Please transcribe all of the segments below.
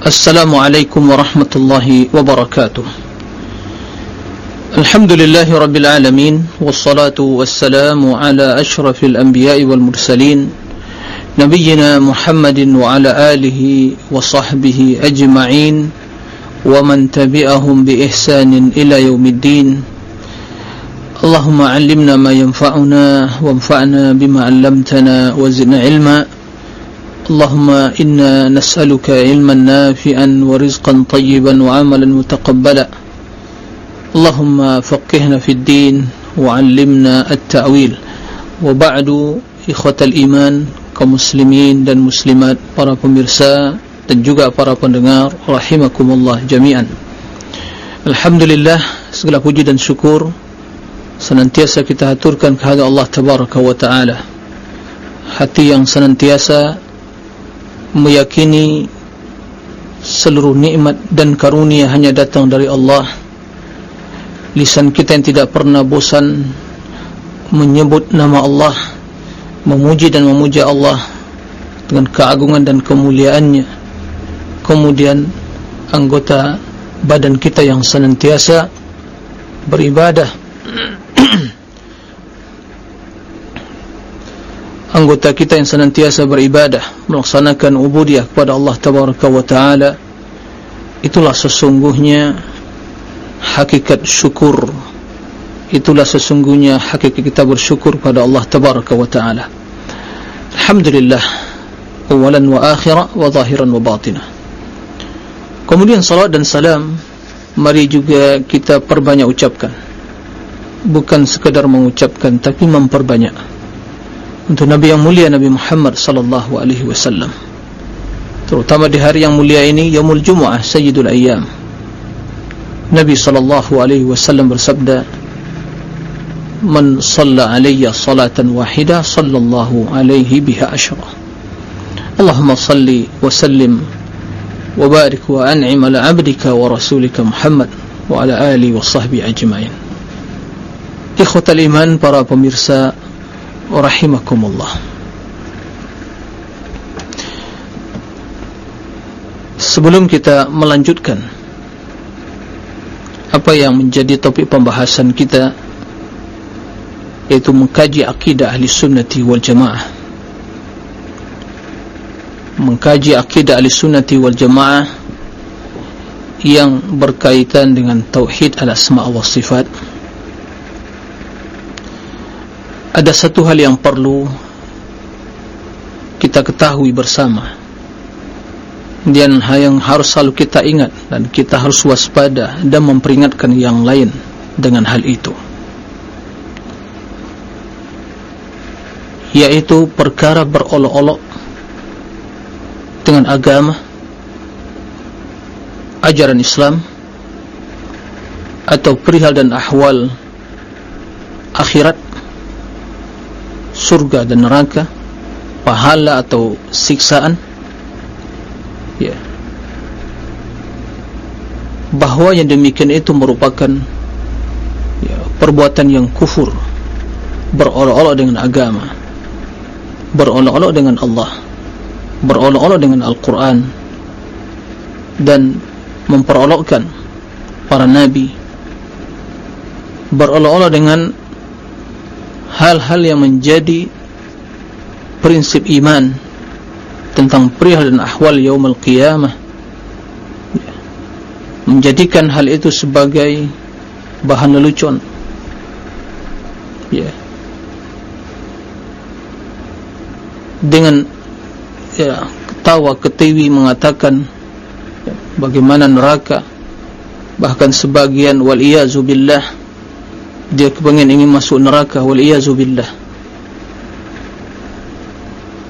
السلام عليكم ورحمة الله وبركاته. الحمد لله رب العالمين والصلاة والسلام على أشرف الأنبياء والمرسلين نبينا محمد وعلى آله وصحبه أجمعين ومن تبعهم بإحسان إلى يوم الدين. اللهم علمنا ما ينفعنا وانفعنا بما علمتنا وزدنا علما. اللهم إنا نسألك علما نافعا ورزقا طيبا وعملا متقبلا اللهم فقهنا في الدين وعلمنا التأويل وبعد إخوة الإيمان كمسلمين dan muslimat para pemirsa dan juga para pendengar rahimakumullah jami'an Alhamdulillah segala puji dan syukur senantiasa kita aturkan kepada Allah Tabaraka wa Ta'ala hati yang senantiasa meyakini seluruh nikmat dan karunia hanya datang dari Allah. Lisan kita yang tidak pernah bosan menyebut nama Allah memuji dan memuja Allah dengan keagungan dan kemuliaannya. Kemudian anggota badan kita yang senantiasa beribadah anggota kita yang senantiasa beribadah melaksanakan ubudiyah kepada Allah tabaraka wa taala itulah sesungguhnya hakikat syukur. Itulah sesungguhnya hakikat kita bersyukur kepada Allah tabaraka wa taala. Alhamdulillah awalan wa akhira wa zahiran wa batinah. Kemudian salat dan salam mari juga kita perbanyak ucapkan. Bukan sekadar mengucapkan tapi memperbanyak untuk Nabi yang mulia Nabi Muhammad sallallahu alaihi wasallam terutama di hari yang mulia ini yaumul jumuah sayyidul ayyam Nabi sallallahu alaihi wasallam bersabda man shalla alayya salatan wahida sallallahu alaihi biha asyra Allahumma salli wa sallim wa barik wa an'im ala 'abdika wa rasulika Muhammad wa ala alihi wa sahbihi ajma'in Ikhwatal iman para pemirsa rahimakumullah. Sebelum kita melanjutkan apa yang menjadi topik pembahasan kita yaitu mengkaji akidah ahli sunnati wal jamaah. Mengkaji akidah ahli sunnati wal jamaah yang berkaitan dengan tauhid al-asma' wa ada satu hal yang perlu kita ketahui bersama. Dan yang harus selalu kita ingat dan kita harus waspada dan memperingatkan yang lain dengan hal itu. Yaitu perkara berolok-olok dengan agama ajaran Islam atau perihal dan ahwal akhirat surga dan neraka pahala atau siksaan ya. Bahawa yang demikian itu merupakan ya, perbuatan yang kufur berolok-olok dengan agama berolok-olok dengan Allah berolok-olok dengan Al-Quran dan memperolokkan para nabi berolok-olok dengan hal-hal yang menjadi prinsip iman tentang perihal dan ahwal yaumul qiyamah. Menjadikan hal itu sebagai bahan lelucon. Ya. Dengan ya ketawa ketiwi mengatakan bagaimana neraka. Bahkan sebagian wal iyazu billah dia kepengen ingin masuk neraka waliyazubillah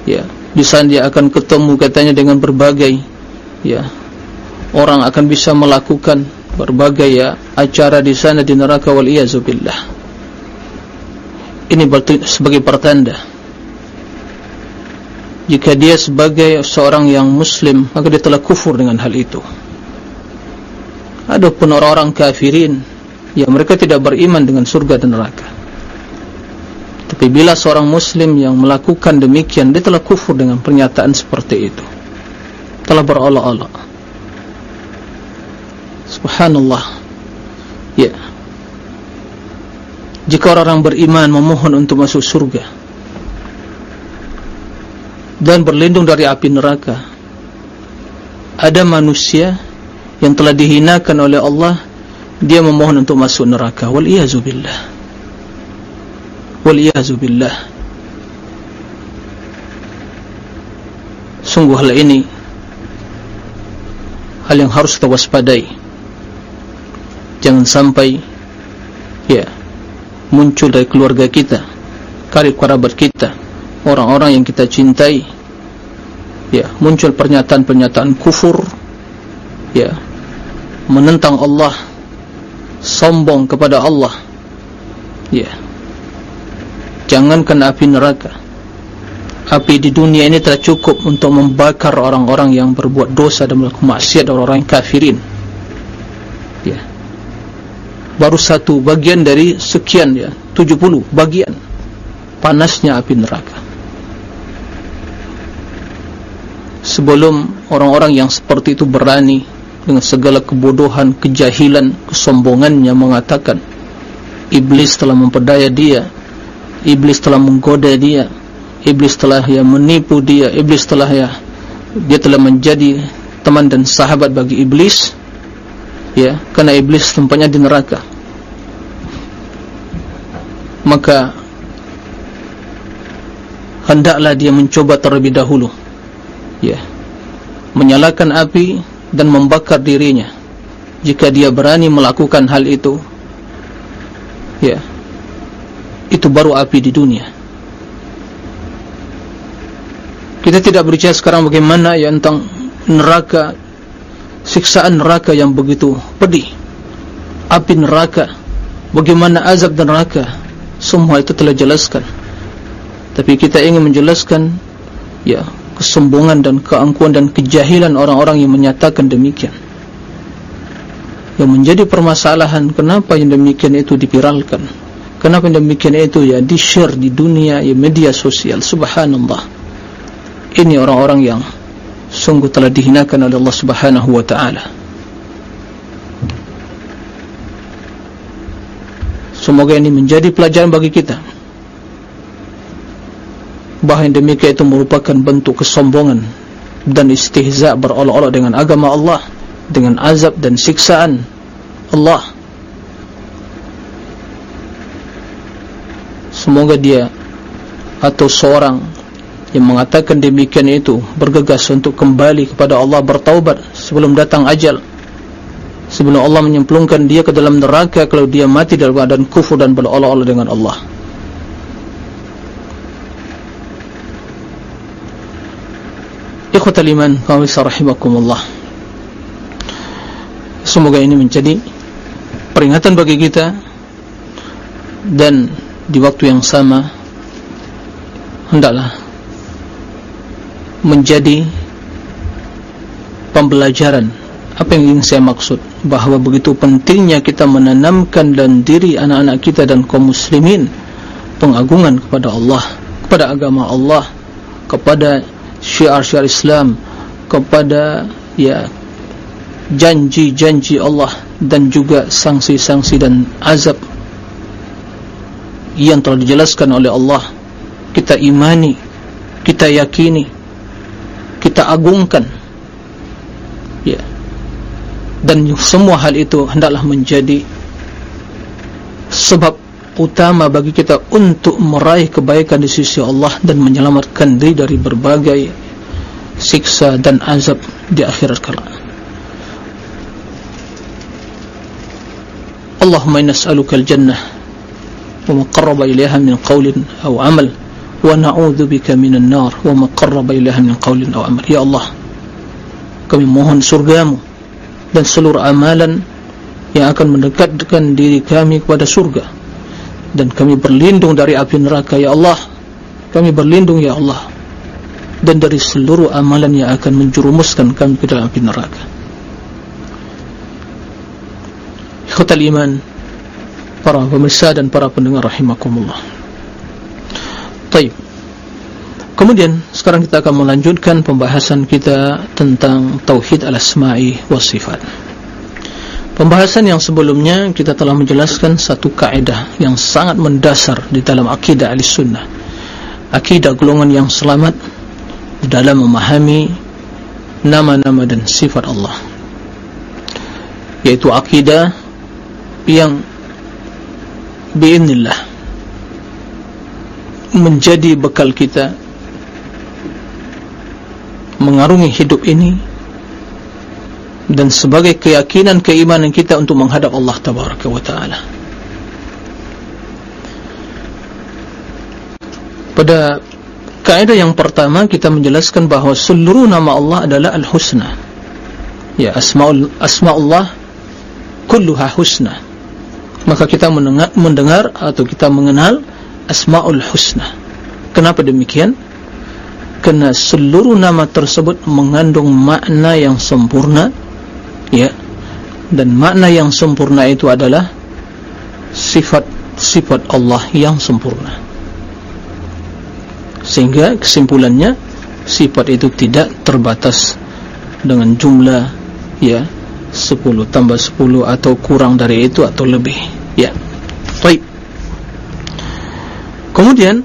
ya di sana dia akan ketemu katanya dengan berbagai ya orang akan bisa melakukan berbagai ya acara di sana di neraka waliyazubillah ini sebagai pertanda. Jika dia sebagai seorang yang muslim maka dia telah kufur dengan hal itu. Adapun orang-orang kafirin ya mereka tidak beriman dengan surga dan neraka. Tapi bila seorang muslim yang melakukan demikian dia telah kufur dengan pernyataan seperti itu. Telah berolok-olok. Subhanallah. Ya. Jika orang beriman memohon untuk masuk surga dan berlindung dari api neraka ada manusia yang telah dihinakan oleh Allah dia memohon untuk masuk neraka. Wal iazubillah wal iazubillah sungguh hal ini hal yang harus kita waspadai. Jangan sampai ya muncul dari keluarga kita karib kerabat kita orang-orang yang kita cintai. Ya muncul pernyataan-pernyataan kufur. Ya menentang Allah sombong kepada Allah. Ya. Jangankan api neraka. Api di dunia ini telah cukup untuk membakar orang-orang yang berbuat dosa dan melakukan maksiat orang-orang yang kafirin. Ya. Baru satu bagian dari sekian ya. 70 bagian panasnya api neraka. Sebelum orang-orang yang seperti itu berani dengan segala kebodohan, kejahilan, kesombongannya mengatakan iblis telah memperdaya dia iblis telah menggoda dia iblis telah ya menipu dia iblis telah ya dia telah menjadi teman dan sahabat bagi iblis ya karena iblis tempatnya di neraka. Maka hendaklah dia mencoba terlebih dahulu ya menyalakan api dan membakar dirinya jika dia berani melakukan hal itu ya itu baru api di dunia Kita tidak berbicara sekarang bagaimana ya tentang neraka siksaan neraka yang begitu pedih. Api neraka, bagaimana azab dan neraka, semua itu telah jelaskan. Tapi kita ingin menjelaskan ya kesombongan dan keangkuhan dan kejahilan orang-orang yang menyatakan demikian. Yang menjadi permasalahan kenapa yang demikian itu dipiralkan? Kenapa yang demikian itu ya di-share di dunia ya media sosial? Subhanallah ini orang-orang yang sungguh telah dihinakan oleh Allah Subhanahu wa taala. Semoga ini menjadi pelajaran bagi kita. Bahawa demikian itu merupakan bentuk kesombongan dan istihza berolok-olok dengan agama Allah, dengan azab dan siksaan Allah. Semoga dia atau seorang yang mengatakan demikian itu bergegas untuk kembali kepada Allah bertaubat sebelum datang ajal sebelum Allah menyemplungkan dia ke dalam neraka kalau dia mati dalam keadaan kufur dan berolok-olok dengan Allah ikhwatal iman kawisa rahimakumullah. Semoga ini menjadi peringatan bagi kita dan di waktu yang sama hendaklah menjadi pembelajaran apa yang ingin saya maksud bahawa begitu pentingnya kita menanamkan dan diri anak-anak kita dan kaum muslimin pengagungan kepada Allah kepada agama Allah kepada syiar-syiar Islam kepada ya janji-janji Allah dan juga sanksi-sanksi dan azab yang telah dijelaskan oleh Allah. Kita imani kita yakini kita agungkan ya. Dan semua hal itu hendaklah menjadi sebab utama bagi kita untuk meraih kebaikan di sisi Allah dan menyelamatkan diri dari berbagai siksa dan azab di akhirat kelak. Allahumma inna as'aluka al-jannah wa ma qarraba ilayha min qawlin aw amal wa na'udzu bika minan nar wa ma qarraba ilaiha min qawlin aw amal. Ya Allah kami mohon surgamu dan seluruh amalan yang akan mendekatkan diri kami kepada surga dan kami berlindung dari api neraka ya Allah kami berlindung ya Allah dan dari seluruh amalan yang akan menjerumuskan kami ke dalam api neraka ikhwatal iman para pemirsa dan para pendengar rahimakumullah Taib. Kemudian sekarang kita akan melanjutkan pembahasan kita tentang tauhid al-asma'i was sifat. Pembahasan yang sebelumnya kita telah menjelaskan satu kaedah yang sangat mendasar di dalam akidah al-sunnah Akidah golongan yang selamat dalam memahami nama-nama dan sifat Allah. Yaitu akidah yang biiznillah menjadi bekal kita mengarungi hidup ini dan sebagai keyakinan keimanan kita untuk menghadap Allah tabaraka wa taala. Pada kaidah yang pertama kita menjelaskan bahawa seluruh nama Allah adalah al-husna. Ya, asmaul asmaullah kulluha husna. Maka kita mendengar, mendengar atau kita mengenal asmaul husna. Kenapa demikian? Karena seluruh nama tersebut mengandung makna yang sempurna ya. Dan makna yang sempurna itu adalah sifat-sifat Allah yang sempurna. Sehingga kesimpulannya sifat itu tidak terbatas dengan jumlah ya 10 tambah 10 atau kurang dari itu atau lebih ya. Baik. Kemudian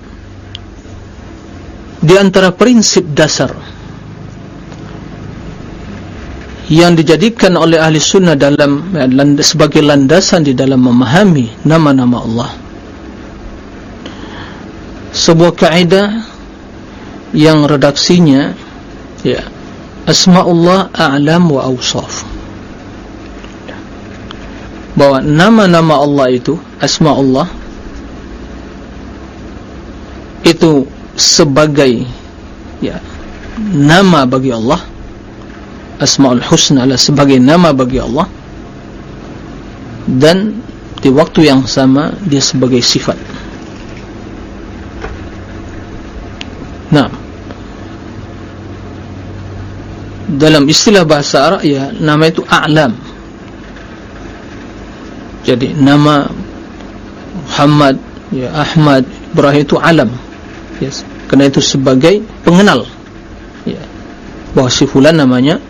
di antara prinsip dasar yang dijadikan oleh ahli sunnah dalam sebagai landasan di dalam memahami nama-nama Allah. Sebuah kaidah yang redaksinya ya asmaullah a'lam wa awsaf. Bahwa nama-nama Allah itu asmaullah itu sebagai ya nama bagi Allah Asmaul Husna adalah sebagai nama bagi Allah dan di waktu yang sama dia sebagai sifat. Nah, dalam istilah bahasa Arab ya nama itu a'lam. Jadi nama Muhammad, ya Ahmad, Ibrahim itu alam. Yes. Karena itu sebagai pengenal. Ya. Bahwa si fulan namanya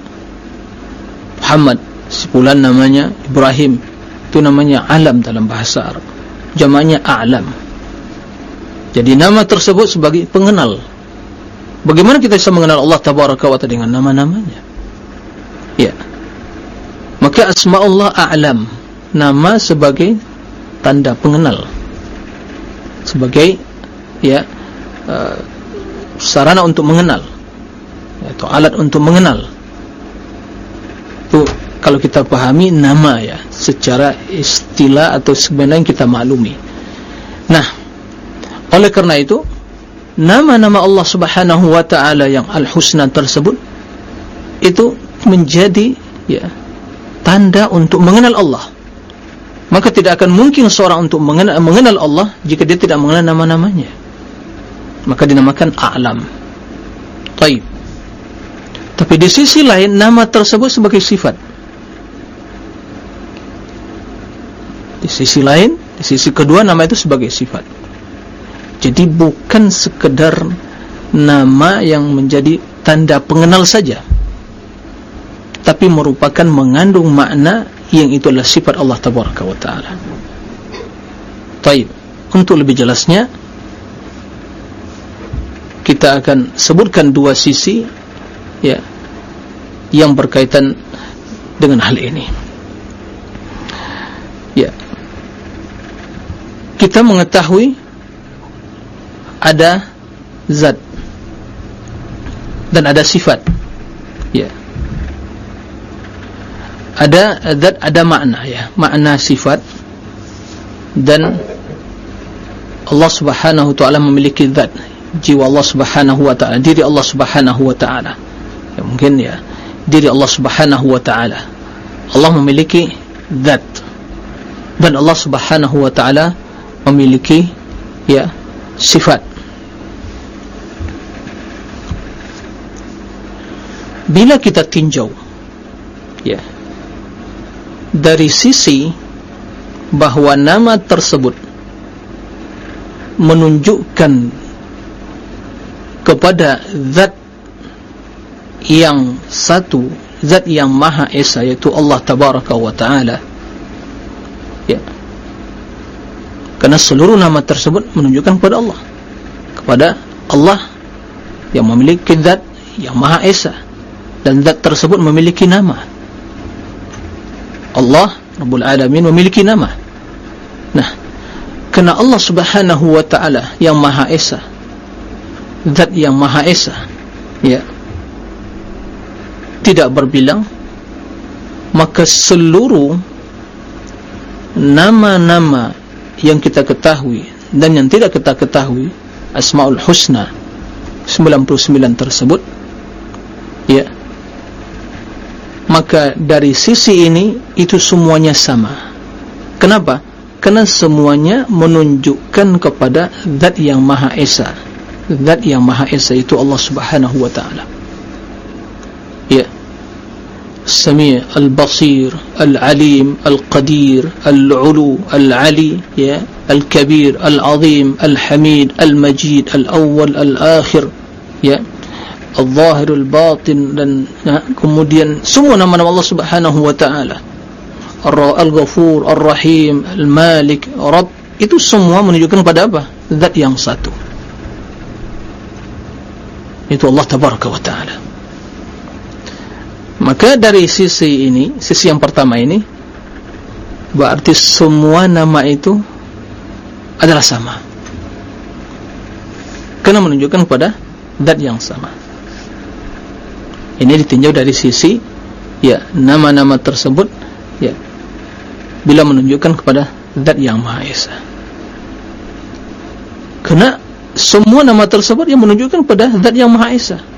Muhammad sepulan namanya Ibrahim itu namanya alam dalam bahasa Arab. Jamaknya a'lam. Jadi nama tersebut sebagai pengenal. Bagaimana kita bisa mengenal Allah ta'ala dengan nama-namanya? Ya. Maka asma Allah a'lam nama sebagai tanda pengenal. Sebagai ya uh, sarana untuk mengenal. Atau alat untuk mengenal itu kalau kita pahami nama ya secara istilah atau sebenarnya kita maklumi. Nah oleh karena itu nama-nama Allah subhanahu wa ta'ala yang al-husna tersebut itu menjadi ya tanda untuk mengenal Allah. Maka tidak akan mungkin seorang untuk mengenal, mengenal Allah jika dia tidak mengenal nama-namanya. Maka dinamakan a'lam. Taib tapi di sisi lain nama tersebut sebagai sifat. Di sisi lain, di sisi kedua nama itu sebagai sifat. Jadi bukan sekedar nama yang menjadi tanda pengenal saja. Tapi merupakan mengandung makna yang itu adalah sifat Allah Tabaraka wa Ta'ala. Taib. Untuk lebih jelasnya, kita akan sebutkan dua sisi ya. Yang berkaitan dengan hal ini. Ya. Kita mengetahui ada zat dan ada sifat. Ya. Ada zat ada makna ya. Makna sifat dan Allah Subhanahu wa taala memiliki zat. Jiwa Allah Subhanahu wa taala diri Allah Subhanahu wa taala ya, mungkin ya diri Allah Subhanahu wa taala. Allah memiliki zat. Dan Allah Subhanahu wa taala memiliki ya sifat. Bila kita tinjau ya dari sisi bahwa nama tersebut menunjukkan kepada zat yang satu zat yang maha esa yaitu Allah tabaraka wa taala. Ya. Karena seluruh nama tersebut menunjukkan kepada Allah. Kepada Allah yang memiliki zat yang maha esa dan zat tersebut memiliki nama. Allah Rabbul Alamin memiliki nama. Nah kerana Allah subhanahu wa ta'ala yang maha esa zat yang maha esa ya tidak berbilang maka seluruh nama-nama yang kita ketahui dan yang tidak kita ketahui Asmaul Husna 99 tersebut ya maka dari sisi ini itu semuanya sama. Kenapa? kerana semuanya menunjukkan kepada zat yang maha esa. Zat yang maha esa itu Allah subhanahu wa ta'ala. Ya السميع البصير العليم القدير العلو العلي الكبير العظيم الحميد المجيد الأول الآخر يا الظاهر الباطن لن كموديان سمونا من الله سبحانه وتعالى. الغفور الرحيم المالك رب. Itu semua menunjukkan pada apa? zat yang satu. Itu Allah Tabaraka wa Maka dari sisi ini, sisi yang pertama ini berarti semua nama itu adalah sama. Karena menunjukkan kepada zat yang sama. Ini ditinjau dari sisi ya nama-nama tersebut ya bila menunjukkan kepada zat yang Maha Esa. Karena semua nama tersebut yang menunjukkan kepada zat yang Maha Esa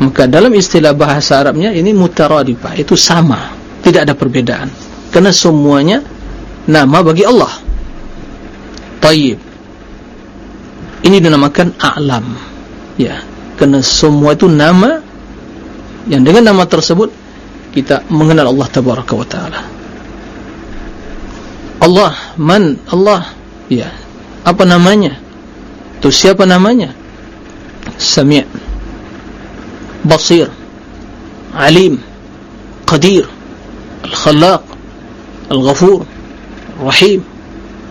maka dalam istilah bahasa Arabnya ini mutaradifah itu sama tidak ada perbedaan. Karena semuanya nama bagi Allah. Tayyib. Ini dinamakan a'lam. Ya. Karena semua itu nama yang dengan nama tersebut kita mengenal Allah tabaraka wa taala. Allah man Allah. Ya. Apa namanya? Itu siapa namanya? Sami' بصير عليم قدير الخلاق الغفور الرحيم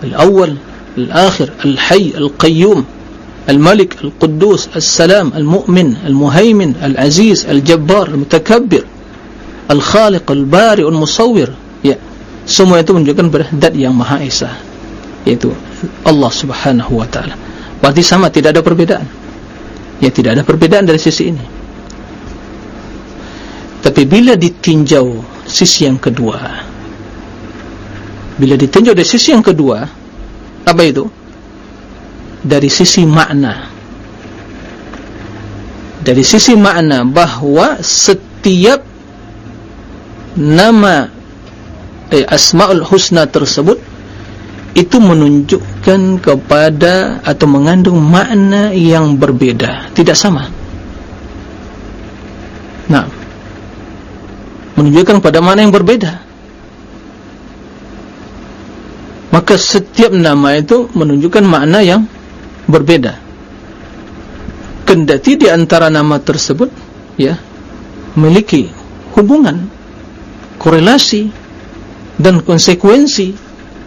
الأول الآخر الحي القيوم الملك القدوس السلام المؤمن المهيمن العزيز الجبار المتكبر الخالق البارئ المصور ya semua itu menunjukkan berdat yang maha esa yaitu Allah subhanahu wa ta'ala berarti sama tidak ada perbedaan ya tidak ada perbedaan dari sisi ini tapi bila ditinjau sisi yang kedua bila ditinjau dari sisi yang kedua apa itu? dari sisi makna. Dari sisi makna bahawa setiap nama eh, asma'ul husna tersebut itu menunjukkan kepada atau mengandung makna yang berbeda. Tidak sama. Nah menunjukkan pada mana yang berbeda maka setiap nama itu menunjukkan makna yang berbeda kendati di antara nama tersebut ya memiliki hubungan korelasi dan konsekuensi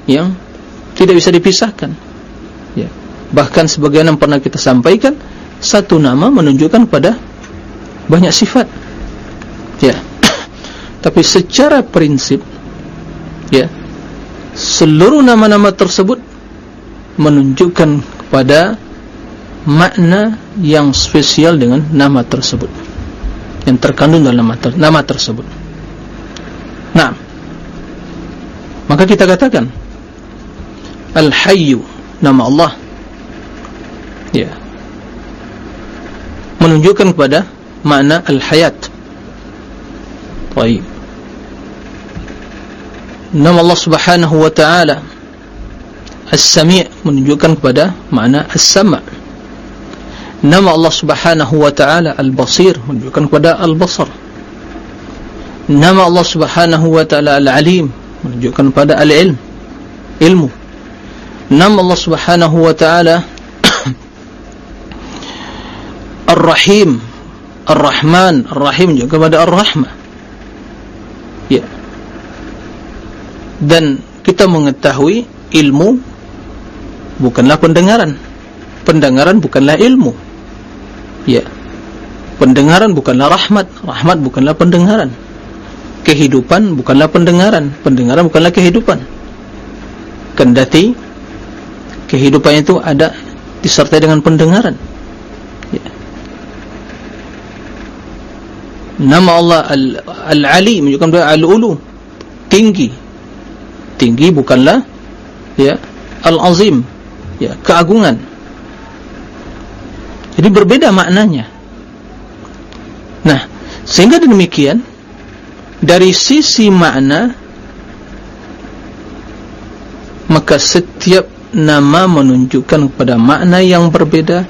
yang tidak bisa dipisahkan ya. Bahkan sebagaimana pernah kita sampaikan satu nama menunjukkan pada banyak sifat ya tapi secara prinsip ya seluruh nama-nama tersebut menunjukkan kepada makna yang spesial dengan nama tersebut. Yang terkandung dalam nama, ter nama tersebut. Nah maka kita katakan Al-Hayyu nama Allah ya menunjukkan kepada makna Al-Hayat. Baik nama Allah subhanahu wa ta'ala As-Sami' menunjukkan kepada makna As-Sama' nama Allah subhanahu wa ta'ala Al-Basir menunjukkan kepada Al-Basar nama Allah subhanahu wa ta'ala Al-Alim menunjukkan kepada Al-Ilm ilmu nama Allah subhanahu wa ta'ala Ar-Rahim Ar-Rahman Ar-Rahim juga kepada Ar-Rahmah dan kita mengetahui ilmu bukanlah pendengaran. Pendengaran bukanlah ilmu. Ya. Pendengaran bukanlah rahmat. Rahmat bukanlah pendengaran. Kehidupan bukanlah pendengaran. Pendengaran bukanlah kehidupan. Kendati kehidupan itu ada disertai dengan pendengaran. Ya. nama Allah Al-Ali menunjukkan bahwa Al-Ulu. Tinggi tinggi bukanlah ya Al-Azim ya keagungan. Jadi berbeda maknanya. Nah sehingga demikian dari sisi makna maka setiap nama menunjukkan kepada makna yang berbeda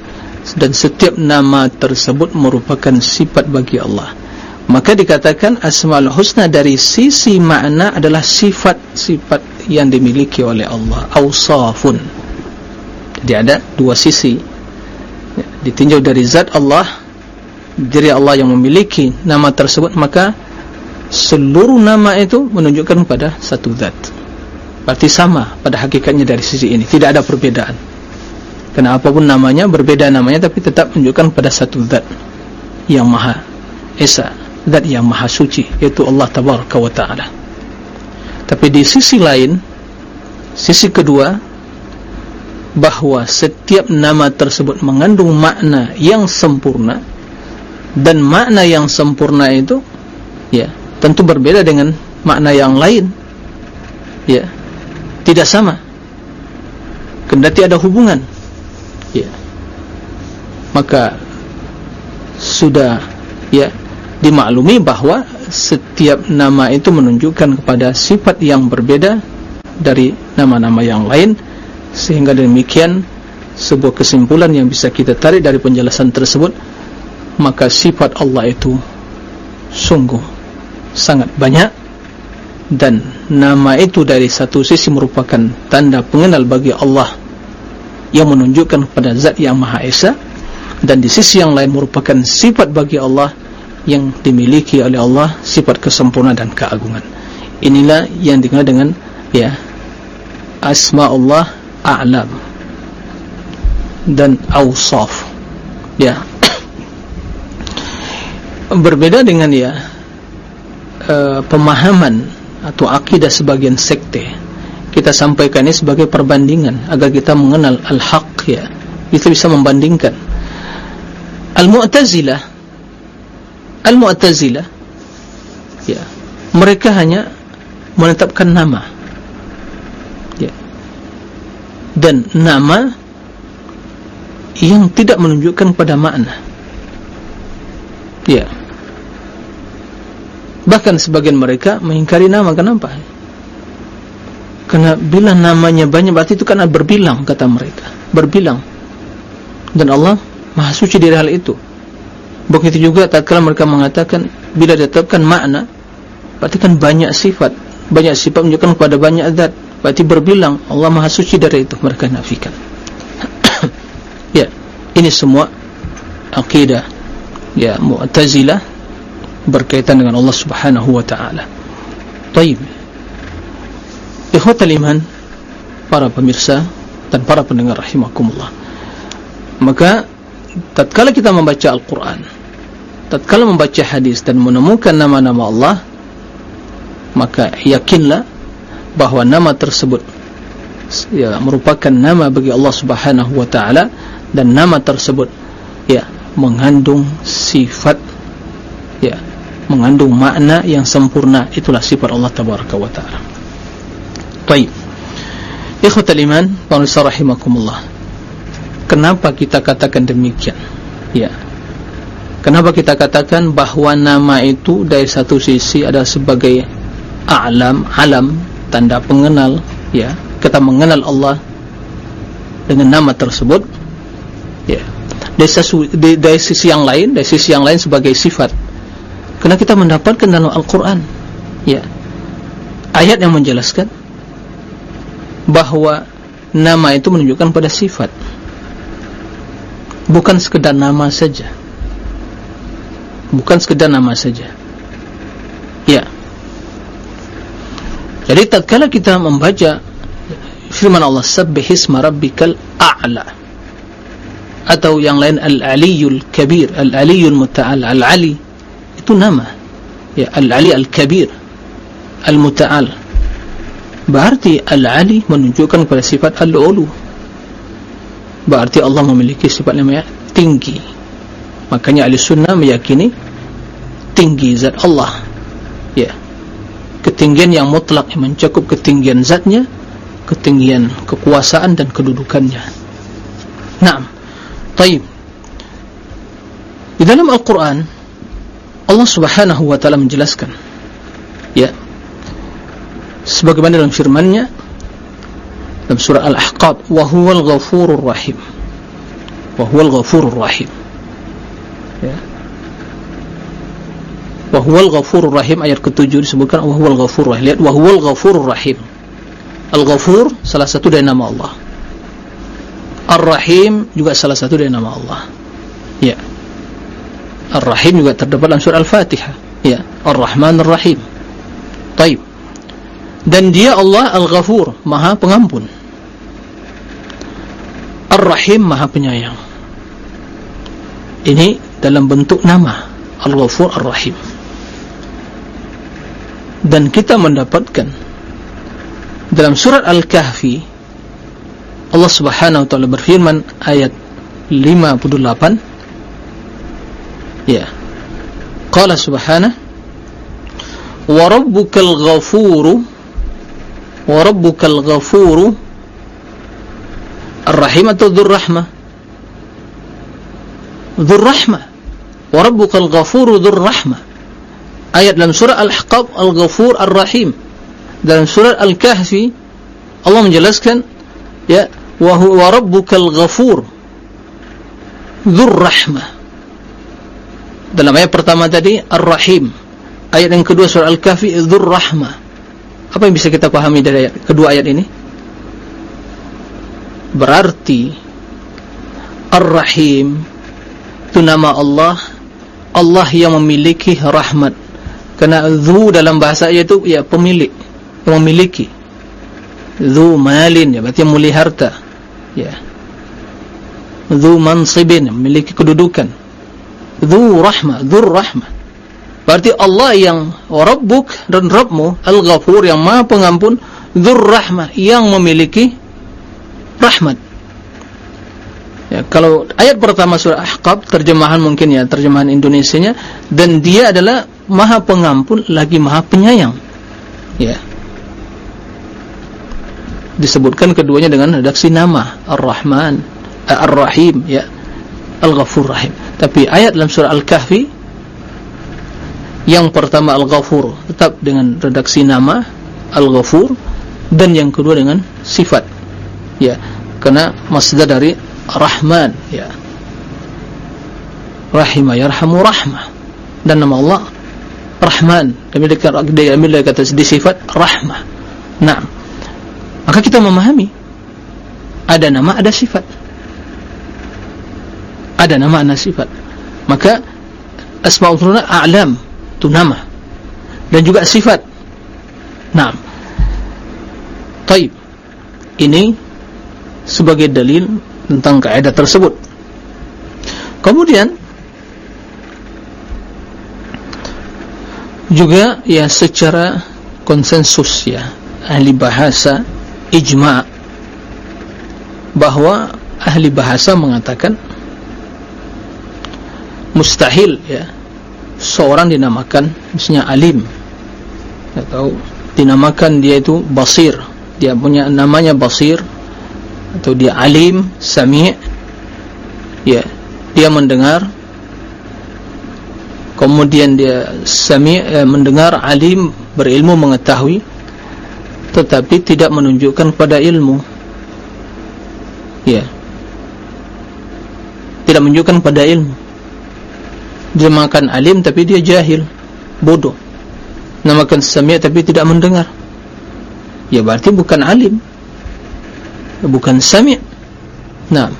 dan setiap nama tersebut merupakan sifat bagi Allah maka dikatakan asmaul husna dari sisi makna adalah sifat-sifat yang dimiliki oleh Allah. Awsafun. Jadi ada dua sisi. Ditinjau dari zat Allah diri Allah yang memiliki nama tersebut maka seluruh nama itu menunjukkan pada satu zat. Berarti sama pada hakikatnya dari sisi ini. Tidak ada perbedaan. Karena apapun namanya berbeda namanya tapi tetap menunjukkan pada satu zat yang maha esa zat yang maha suci yaitu Allah tabaraka wa ta'ala. Tapi di sisi lain sisi kedua bahawa setiap nama tersebut mengandung makna yang sempurna dan makna yang sempurna itu ya tentu berbeda dengan makna yang lain. Ya tidak sama. Kendati ada hubungan. Ya. Maka sudah ya dimaklumi bahwa setiap nama itu menunjukkan kepada sifat yang berbeda dari nama-nama yang lain sehingga demikian sebuah kesimpulan yang bisa kita tarik dari penjelasan tersebut maka sifat Allah itu sungguh sangat banyak dan nama itu dari satu sisi merupakan tanda pengenal bagi Allah yang menunjukkan kepada zat yang maha esa dan di sisi yang lain merupakan sifat bagi Allah yang dimiliki oleh Allah sifat kesempurnaan dan keagungan. Inilah yang dikenal dengan ya asma Allah a'lam dan awsaf. Ya. Berbeda dengan ya uh, pemahaman atau akidah sebagian sekte kita sampaikan ini sebagai perbandingan agar kita mengenal al-haq ya. Kita bisa membandingkan. Al-mu'tazilah al-mu'tazilah ya. Mereka hanya menetapkan nama. Ya. Dan nama yang tidak menunjukkan pada makna. Ya. Bahkan sebagian mereka mengingkari nama kenapa karena bila namanya banyak berarti itu karena berbilang kata mereka. Berbilang. Dan Allah maha suci dari hal itu begitu juga tak kala mereka mengatakan bila ditetapkan makna berarti kan banyak sifat banyak sifat menunjukkan kepada banyak zat berarti berbilang Allah maha suci dari itu mereka nafikan ya ini semua akidah ya mu'tazilah berkaitan dengan Allah Subhanahu wa taala. Baik. Ikhwatul iman, para pemirsa dan para pendengar rahimakumullah. Maka tatkala kita membaca Al-Qur'an, tatkala membaca hadis dan menemukan nama-nama Allah, maka yakinlah bahwa nama tersebut ya merupakan nama bagi Allah Subhanahu wa taala dan nama tersebut ya mengandung sifat ya mengandung makna yang sempurna itulah sifat Allah tabaraka wa taala. Baik. Ikhwatul iman, pemirsa rahimakumullah. Kenapa kita katakan demikian? Ya. Kenapa kita katakan bahwa nama itu dari satu sisi ada sebagai a'lam, alam, tanda pengenal, ya. Kita mengenal Allah dengan nama tersebut. Ya. Dari, sesu, dari sisi yang lain, dari sisi yang lain sebagai sifat Karena kita mendapatkan dalam Al-Quran ya, Ayat yang menjelaskan Bahawa Nama itu menunjukkan pada sifat Bukan sekedar nama saja. Bukan sekedar nama saja. Ya. Jadi tatkala kita membaca firman Allah sabbihisma rabbikal a'la atau yang lain al-aliyul kabir al-aliyul muta'al al-ali itu nama. Ya al-ali al-kabir al-muta'al. Berarti al-ali menunjukkan kepada sifat al-ulu berarti Allah memiliki sifat namanya tinggi. Makanya ahli sunnah meyakini tinggi zat Allah. Ya. Ketinggian yang mutlak yang mencakup ketinggian zatnya ketinggian kekuasaan dan kedudukannya. Naam. Taib. Di dalam Al-Quran Allah subhanahu wa ta'ala menjelaskan ya sebagaimana dalam firmannya dalam surah Al-Ahqab wa huwal ghafurur rahim. Wa huwal ghafurur rahim. Ya. Wa huwal ghafurur rahim ayat ke-7 disebutkan wa huwal ghafurur rahim. Lihat wa huwal ghafurur rahim. Al-Ghafur salah satu dari nama Allah. Ar-Rahim juga salah satu dari nama Allah. Ya. Ar-Rahim juga terdapat dalam surah Al-Fatihah. Ya. Ar-Rahman Ar-Rahim taib. Dan dia Allah Al-Ghafur maha pengampun Ar-Rahim maha penyayang. Ini dalam bentuk nama. Al-Ghafur Ar-Rahim. Dan kita mendapatkan dalam surat Al-Kahfi Allah Subhanahu wa taala berfirman ayat 58 ya. Qala subhanahu wa rabbukal ghafuru wa rabbukal ghafuru ar-rahim atau dzur-rahmah dzur-rahmah wa rabbukal ghafuru dzur-rahmah ayat dalam surah Al-Ahqaf al-ghafur ar-rahim. Dalam surat Al-Kahfi Allah menjelaskan ya wa huwa rabbukal ghafur dzur rahmah dalam ayat pertama tadi Ar-Rahim. Ayat yang kedua surah Al-Kahfi dzur rahmah apa yang bisa kita pahami dari ayat, kedua ayat ini berarti Ar-Rahim itu nama Allah. Allah yang memiliki rahmat. Karena dzu dalam bahasa itu ya pemilik. Memiliki. Dhu malin ya berarti mulia harta. Ya. Dhu mansibin memiliki kedudukan. Dhu rahmah dhur rahmah berarti Allah yang rabbuk dan rabbmu al-ghafur yang maha pengampun dhur rahmah yang memiliki rahmat ya kalau ayat pertama surah ahqab terjemahan mungkin ya terjemahan Indonesianya dan dia adalah maha pengampun lagi maha penyayang. Ya. Disebutkan keduanya dengan redaksi nama Ar-Rahman eh, Ar-Rahim ya Al-Ghafur Rahim. Tapi ayat dalam surah Al-Kahfi yang pertama Al-Ghafur tetap dengan redaksi nama Al-Ghafur dan yang kedua dengan sifat. Ya karena masdar dari Rahman. Ya. Rahimah yarhamu rahmah. Dan nama Allah Rahman. Demikian dia ambil kata sifat rahmah. Nah. Maka kita memahami. Ada nama ada sifat. Ada nama ada sifat. Maka asma'ul husna a'lam. Itu nama. Dan juga sifat. Naam taib. Ini sebagai dalil tentang kaidah tersebut. Kemudian juga ya secara konsensus ya ahli bahasa ijma' bahwa ahli bahasa mengatakan mustahil ya seorang dinamakan misalnya alim atau dinamakan dia itu basir. Dia punya namanya basir atau dia alim sami' ya dia mendengar. Kemudian dia sami' eh, mendengar alim berilmu mengetahui tetapi tidak menunjukkan pada ilmu. Ya. Tidak menunjukkan pada ilmu. Dia makan alim tapi dia jahil bodoh. Namakan sami' tapi tidak mendengar. Ya berarti bukan alim bukan sami' nah.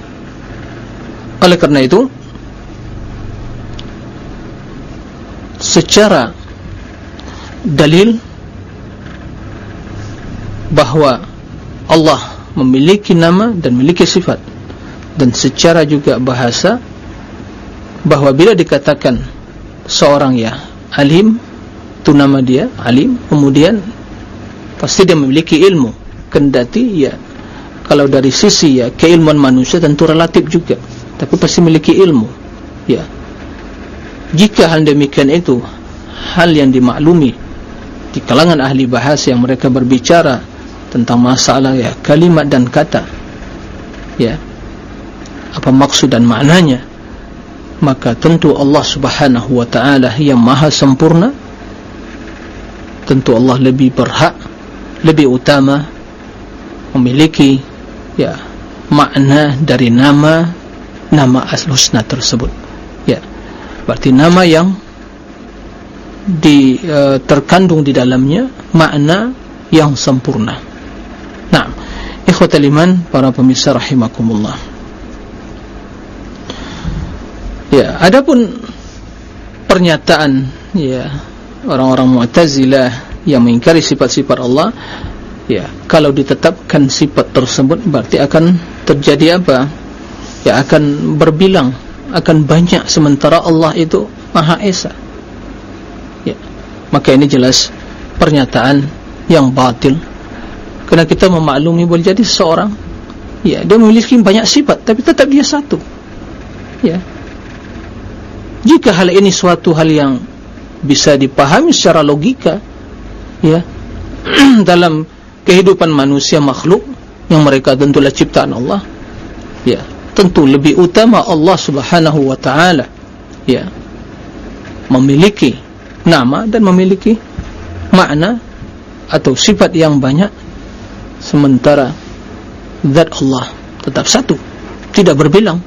Oleh karena itu secara dalil bahawa Allah memiliki nama dan memiliki sifat dan secara juga bahasa bahawa bila dikatakan seorang ya alim itu nama dia alim kemudian pasti dia memiliki ilmu kendati ya kalau dari sisi ya keilmuan manusia tentu relatif juga. Tapi pasti memiliki ilmu ya. Jika hal demikian itu hal yang dimaklumi di kalangan ahli bahasa yang mereka berbicara tentang masalah ya kalimat dan kata ya apa maksud dan maknanya maka tentu Allah subhanahu wa ta'ala yang maha sempurna tentu Allah lebih berhak lebih utama memiliki ya makna dari nama nama al-husna tersebut ya berarti nama yang di uh, terkandung di dalamnya makna yang sempurna. Nah, ikhwatal iman para pemirsa rahimakumullah. Ya, adapun pernyataan ya orang-orang Mu'tazilah yang mengingkari sifat-sifat Allah, ya, kalau ditetapkan sifat tersebut berarti akan terjadi apa? Ya akan berbilang, akan banyak sementara Allah itu Maha Esa. Maka ini jelas pernyataan yang batil. Kerana kita memaklumi boleh jadi seorang ya dia memiliki banyak sifat tapi tetap dia satu. Ya. Jika hal ini suatu hal yang bisa dipahami secara logika ya dalam kehidupan manusia makhluk yang mereka tentulah ciptaan Allah. Ya. Tentu lebih utama Allah subhanahu wa ta'ala. Ya. Memiliki nama dan memiliki makna atau sifat yang banyak. Sementara zat Allah tetap satu tidak berbilang.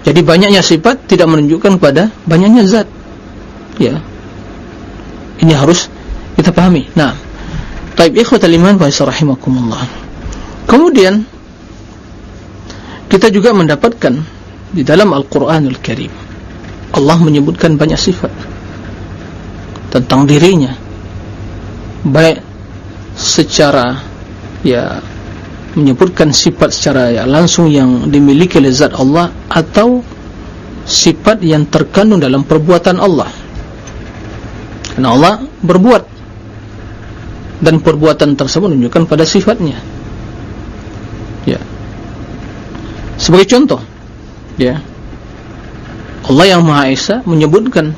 Jadi banyaknya sifat tidak menunjukkan kepada banyaknya zat. Ya. Ini harus kita pahami. Nah taib ikhwatal iman wa rahimakumullah. Kemudian kita juga mendapatkan di dalam Al-Quranul Karim Allah menyebutkan banyak sifat tentang dirinya. Baik secara ya menyebutkan sifat secara ya langsung yang dimiliki oleh zat Allah atau sifat yang terkandung dalam perbuatan Allah. Karena Allah berbuat dan perbuatan tersebut menunjukkan pada sifatnya. Ya. Sebagai contoh ya. Allah yang Maha Esa menyebutkan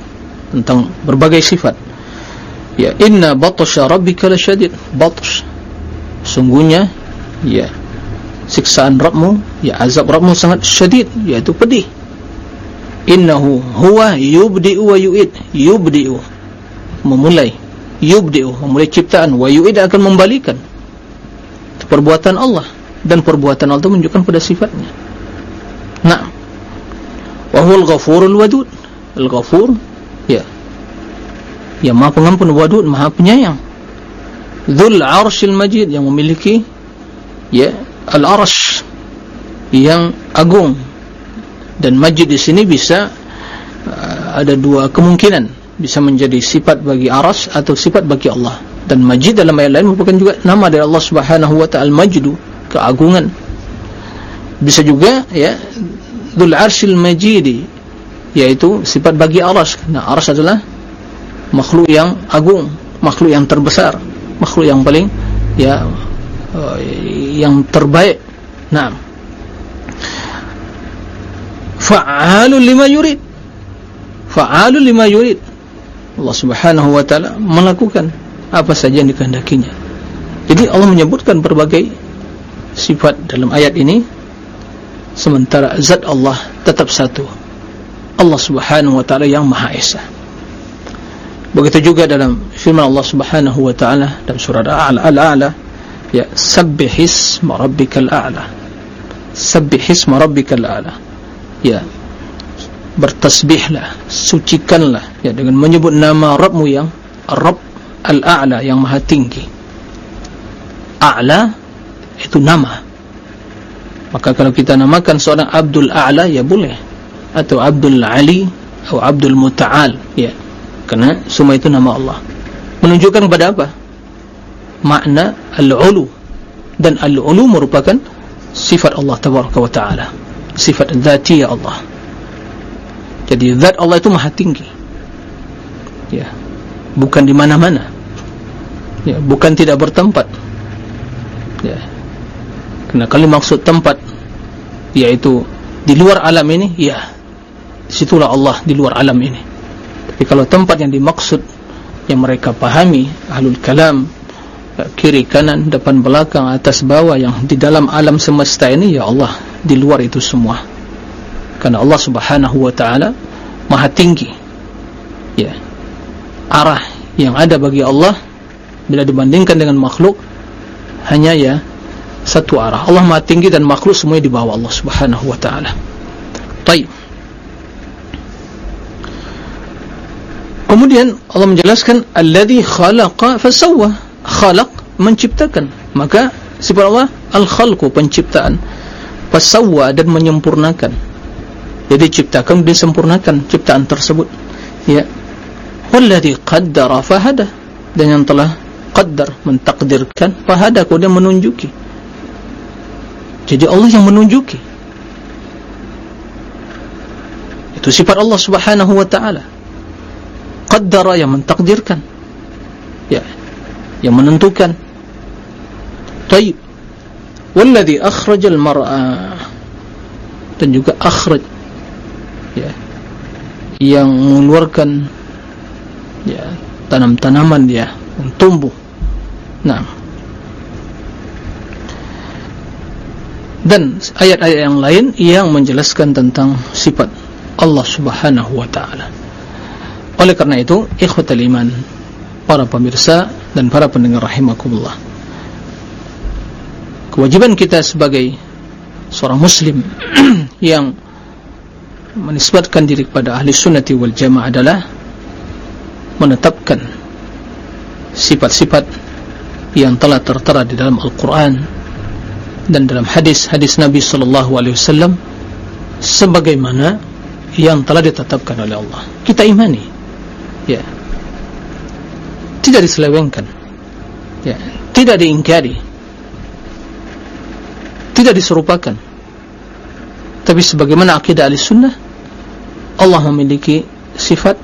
tentang berbagai sifat. Ya inna batasha rabbika lasyadid batash sungguhnya ya siksaan Rabbmu ya azab Rabbmu sangat syadid yaitu pedih. Innahu huwa yubdi'u wa yu'id. Yubdi'u. Memulai yubdi'u memulai ciptaan wa yu'id akan membalikan perbuatan Allah. Dan perbuatan Allah itu menunjukkan pada sifatnya. Nah wa huwal ghafurul wadud. Al-ghafur ya. Yang maha pengampun wadud maha penyayang. Dhul Arshil Majid yang memiliki ya Al Arsh yang agung. Dan Majid di sini bisa uh, ada dua kemungkinan bisa menjadi sifat bagi Arsh atau sifat bagi Allah. Dan Majid dalam ayat lain merupakan juga nama dari Allah Subhanahu Wa Taala Majdu keagungan. Bisa juga ya Dhul Arshil Majid yaitu sifat bagi Arash nah Arash adalah makhluk yang agung makhluk yang terbesar makhluk yang paling ya uh, yang terbaik. Nah. Fa'alu lima yurid. Fa'alu lima yurid Allah subhanahu wa ta'ala melakukan apa saja yang dikehendakinya jadi Allah menyebutkan berbagai sifat dalam ayat ini sementara zat Allah tetap satu Allah Subhanahu wa taala yang Maha Esa. Begitu juga dalam firman Allah Subhanahu wa taala dalam surah Al-A'la, ya sabbihis rabbikal a'la. Sabbihis rabbikal a'la. Ya. Bertasbihlah, sucikanlah ya dengan menyebut nama Rabbmu yang Rabb Al-A'la yang Maha Tinggi. A'la itu nama. Maka kalau kita namakan seorang Abdul A'la ya boleh. Atau Abdul Ali atau Abdul Muta'al ya. Karena semua itu nama Allah. Menunjukkan kepada apa? Makna al-ulu. Dan al-ulu merupakan sifat Allah tabaraka wa taala. Sifat dzatiyah Allah jadi zat Allah itu maha tinggi. Ya. Bukan di mana-mana. Ya bukan tidak bertempat. Ya. Karena kalau maksud tempat yaitu di luar alam ini ya situlah Allah di luar alam ini. Tapi kalau tempat yang dimaksud yang mereka pahami ahlul kalam kiri kanan depan belakang atas bawah yang di dalam alam semesta ini ya Allah di luar itu semua karena Allah subhanahu wa ta'ala maha tinggi. Ya. Arah yang ada bagi Allah bila dibandingkan dengan makhluk hanya ya satu arah. Allah maha tinggi dan makhluk semuanya di bawah Allah subhanahu wa ta'ala. Taib. Kemudian Allah menjelaskan alladhi khalaqa fasawwa. Khalaq menciptakan. Maka sifat Allah al-khalqu penciptaan. Pasawwa dan menyempurnakan jadi ciptakan dan sempurnakan ciptaan tersebut. Ya. Walladhi qaddara fahada. Dan yang telah qaddar mentakdirkan fahada kemudian menunjuki. Jadi Allah yang menunjuki. Itu sifat Allah subhanahu wa ta'ala. Qaddara yang mentakdirkan ya. Yang menentukan. Taib walladhi akhrajal mar'a. Dan juga akhraj ya. Yang mengeluarkan ya tanam-tanaman dia yang tumbuh. Nah. Dan ayat-ayat yang lain yang menjelaskan tentang sifat Allah subhanahu wa ta'ala. Oleh karena itu ikhwatal iman para pemirsa dan para pendengar rahimakumullah. Kewajiban kita sebagai seorang muslim yang menisbatkan diri kepada ahli sunnati wal jamaah adalah menetapkan sifat-sifat yang telah tertera di dalam Al-Quran dan dalam hadis-hadis Nabi Wasallam sebagaimana yang telah ditetapkan oleh Allah. Kita imani ya. Tidak diselewengkan ya, tidak diingkari tidak diserupakan. Tapi sebagaimana akidah al-sunnah Allah memiliki sifat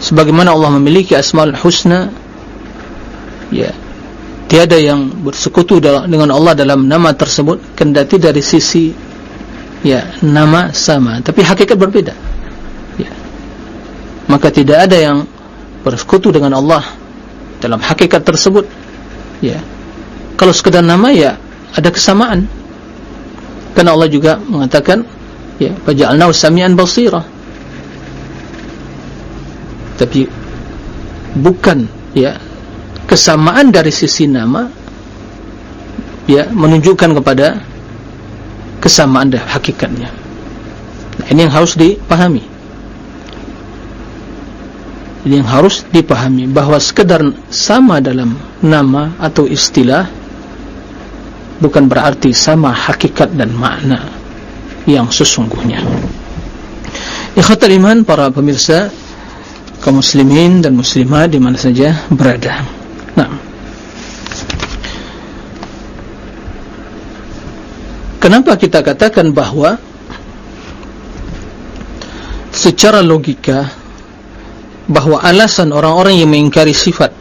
sebagaimana Allah memiliki asma'ul husna. Ya. Tiada yang bersekutu dengan Allah dalam nama tersebut kendati dari sisi ya nama sama tapi hakikat berbeda. Ya. Maka tidak ada yang bersekutu dengan Allah dalam hakikat tersebut. Ya. Kalau sekedar nama ya ada kesamaan. Karena Allah juga mengatakan ya faj'alnahu samian basira. Tapi bukan ya kesamaan dari sisi nama ya menunjukkan kepada kesamaan dari hakikatnya. Nah, ini yang harus dipahami. Ini yang harus dipahami bahawa sekedar sama dalam nama atau istilah bukan berarti sama hakikat dan makna yang sesungguhnya. Ikhwatal iman para pemirsa kaum muslimin dan muslimah di mana saja berada. Nah. Kenapa kita katakan bahawa secara logika bahawa alasan orang-orang yang mengingkari sifat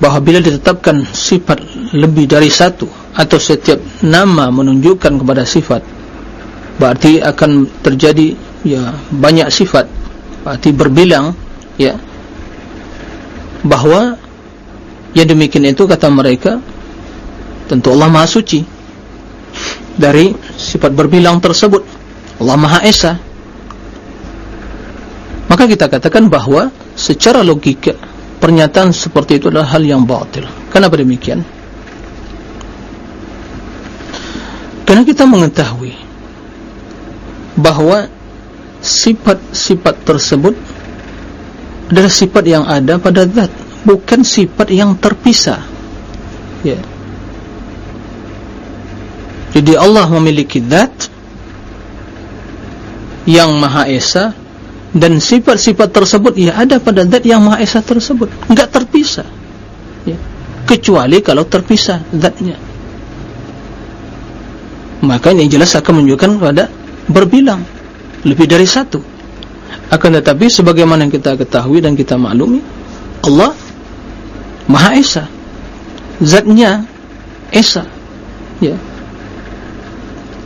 bahawa bila ditetapkan sifat lebih dari satu atau setiap nama menunjukkan kepada sifat berarti akan terjadi ya banyak sifat. Berarti berbilang ya bahawa yang demikian itu kata mereka tentu Allah Maha Suci. Dari sifat berbilang tersebut Allah Maha Esa. Maka kita katakan bahawa secara logika pernyataan seperti itu adalah hal yang batil. Kenapa demikian? karena kita mengetahui bahawa sifat-sifat tersebut adalah sifat yang ada pada zat bukan sifat yang terpisah. Ya. Jadi Allah memiliki zat yang maha esa dan sifat-sifat tersebut ya ada pada zat yang maha esa tersebut. Enggak terpisah. Ya. kecuali kalau terpisah zatnya. Maka ini jelas akan menunjukkan pada berbilang lebih dari satu. Akan tetapi sebagaimana yang kita ketahui dan kita maklumi Allah Maha Esa zatnya Esa ya.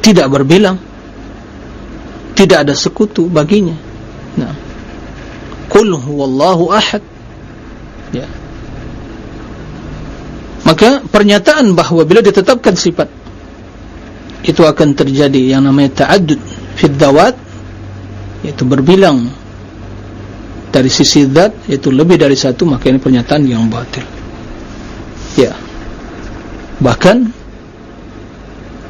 Tidak berbilang tidak ada sekutu baginya. Nah. Qul huwallahu ahad ya. Maka pernyataan bahawa bila ditetapkan sifat itu akan terjadi yang namanya ta'addud fid dawat yaitu berbilang dari sisi zat yaitu lebih dari satu maka ini pernyataan yang batil. Ya. Bahkan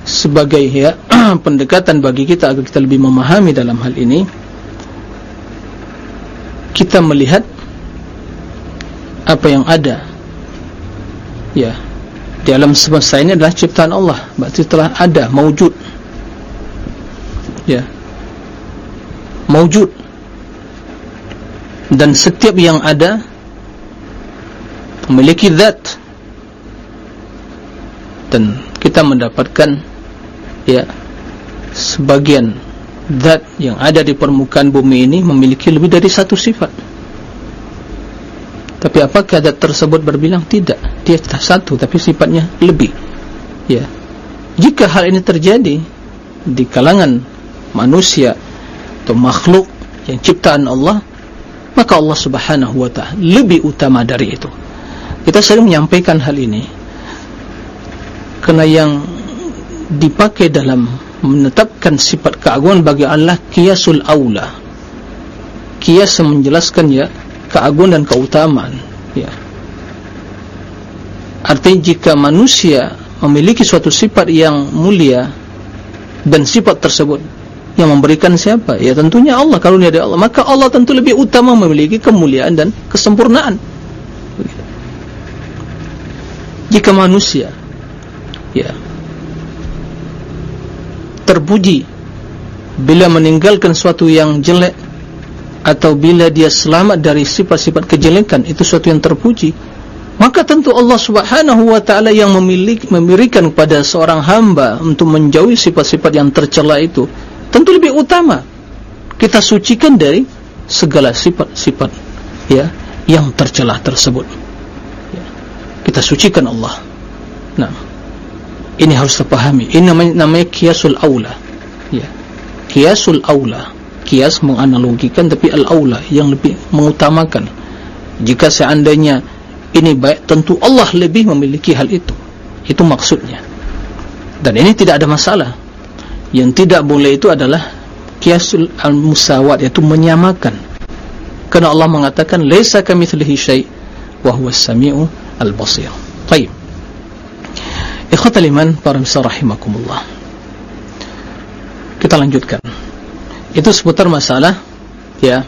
sebagai ya pendekatan bagi kita agar kita lebih memahami dalam hal ini kita melihat apa yang ada. Ya di alam semesta ini adalah ciptaan Allah. Berarti telah ada, mawujud ya. Mawujud dan setiap yang ada memiliki zat. Dan kita mendapatkan ya sebagian zat yang ada di permukaan bumi ini memiliki lebih dari satu sifat tapi apakah zat tersebut berbilang? Tidak. Dia satu tapi sifatnya lebih. Ya. Jika hal ini terjadi di kalangan manusia atau makhluk yang ciptaan Allah maka Allah subhanahu wa ta'ala lebih utama dari itu. Kita sering menyampaikan hal ini kerana yang dipakai dalam menetapkan sifat keagungan bagi Allah kiasul aula. Kias menjelaskan ya keagungan dan keutamaan. Ya. Artinya jika manusia memiliki suatu sifat yang mulia dan sifat tersebut yang memberikan siapa? ya tentunya Allah. Kalau ini ada Allah maka Allah tentu lebih utama memiliki kemuliaan dan kesempurnaan. Jika manusia ya terpuji bila meninggalkan suatu yang jelek atau bila dia selamat dari sifat-sifat kejelekan itu suatu yang terpuji. Maka tentu Allah subhanahu wa ta'ala yang memiliki, memberikan kepada seorang hamba untuk menjauhi sifat-sifat yang tercela itu tentu lebih utama. Kita sucikan dari segala sifat-sifat ya yang tercela tersebut. Ya. kita sucikan Allah. Nah. Ini harus terpahami. Ini namanya, namanya kiasul awla ya. Kiasul awla kias menganalogikan tapi al-aula yang lebih mengutamakan. Jika seandainya ini baik tentu Allah lebih memiliki hal itu. Itu maksudnya. Dan ini tidak ada masalah. Yang tidak boleh itu adalah kiasul al-musawat yaitu menyamakan. Kerana Allah mengatakan laisa kamitslihi syai' wa huwa as-sami'u al-basir. Baik. Ikhwatal iman para rahimakumullah. Kita lanjutkan itu seputar masalah ya.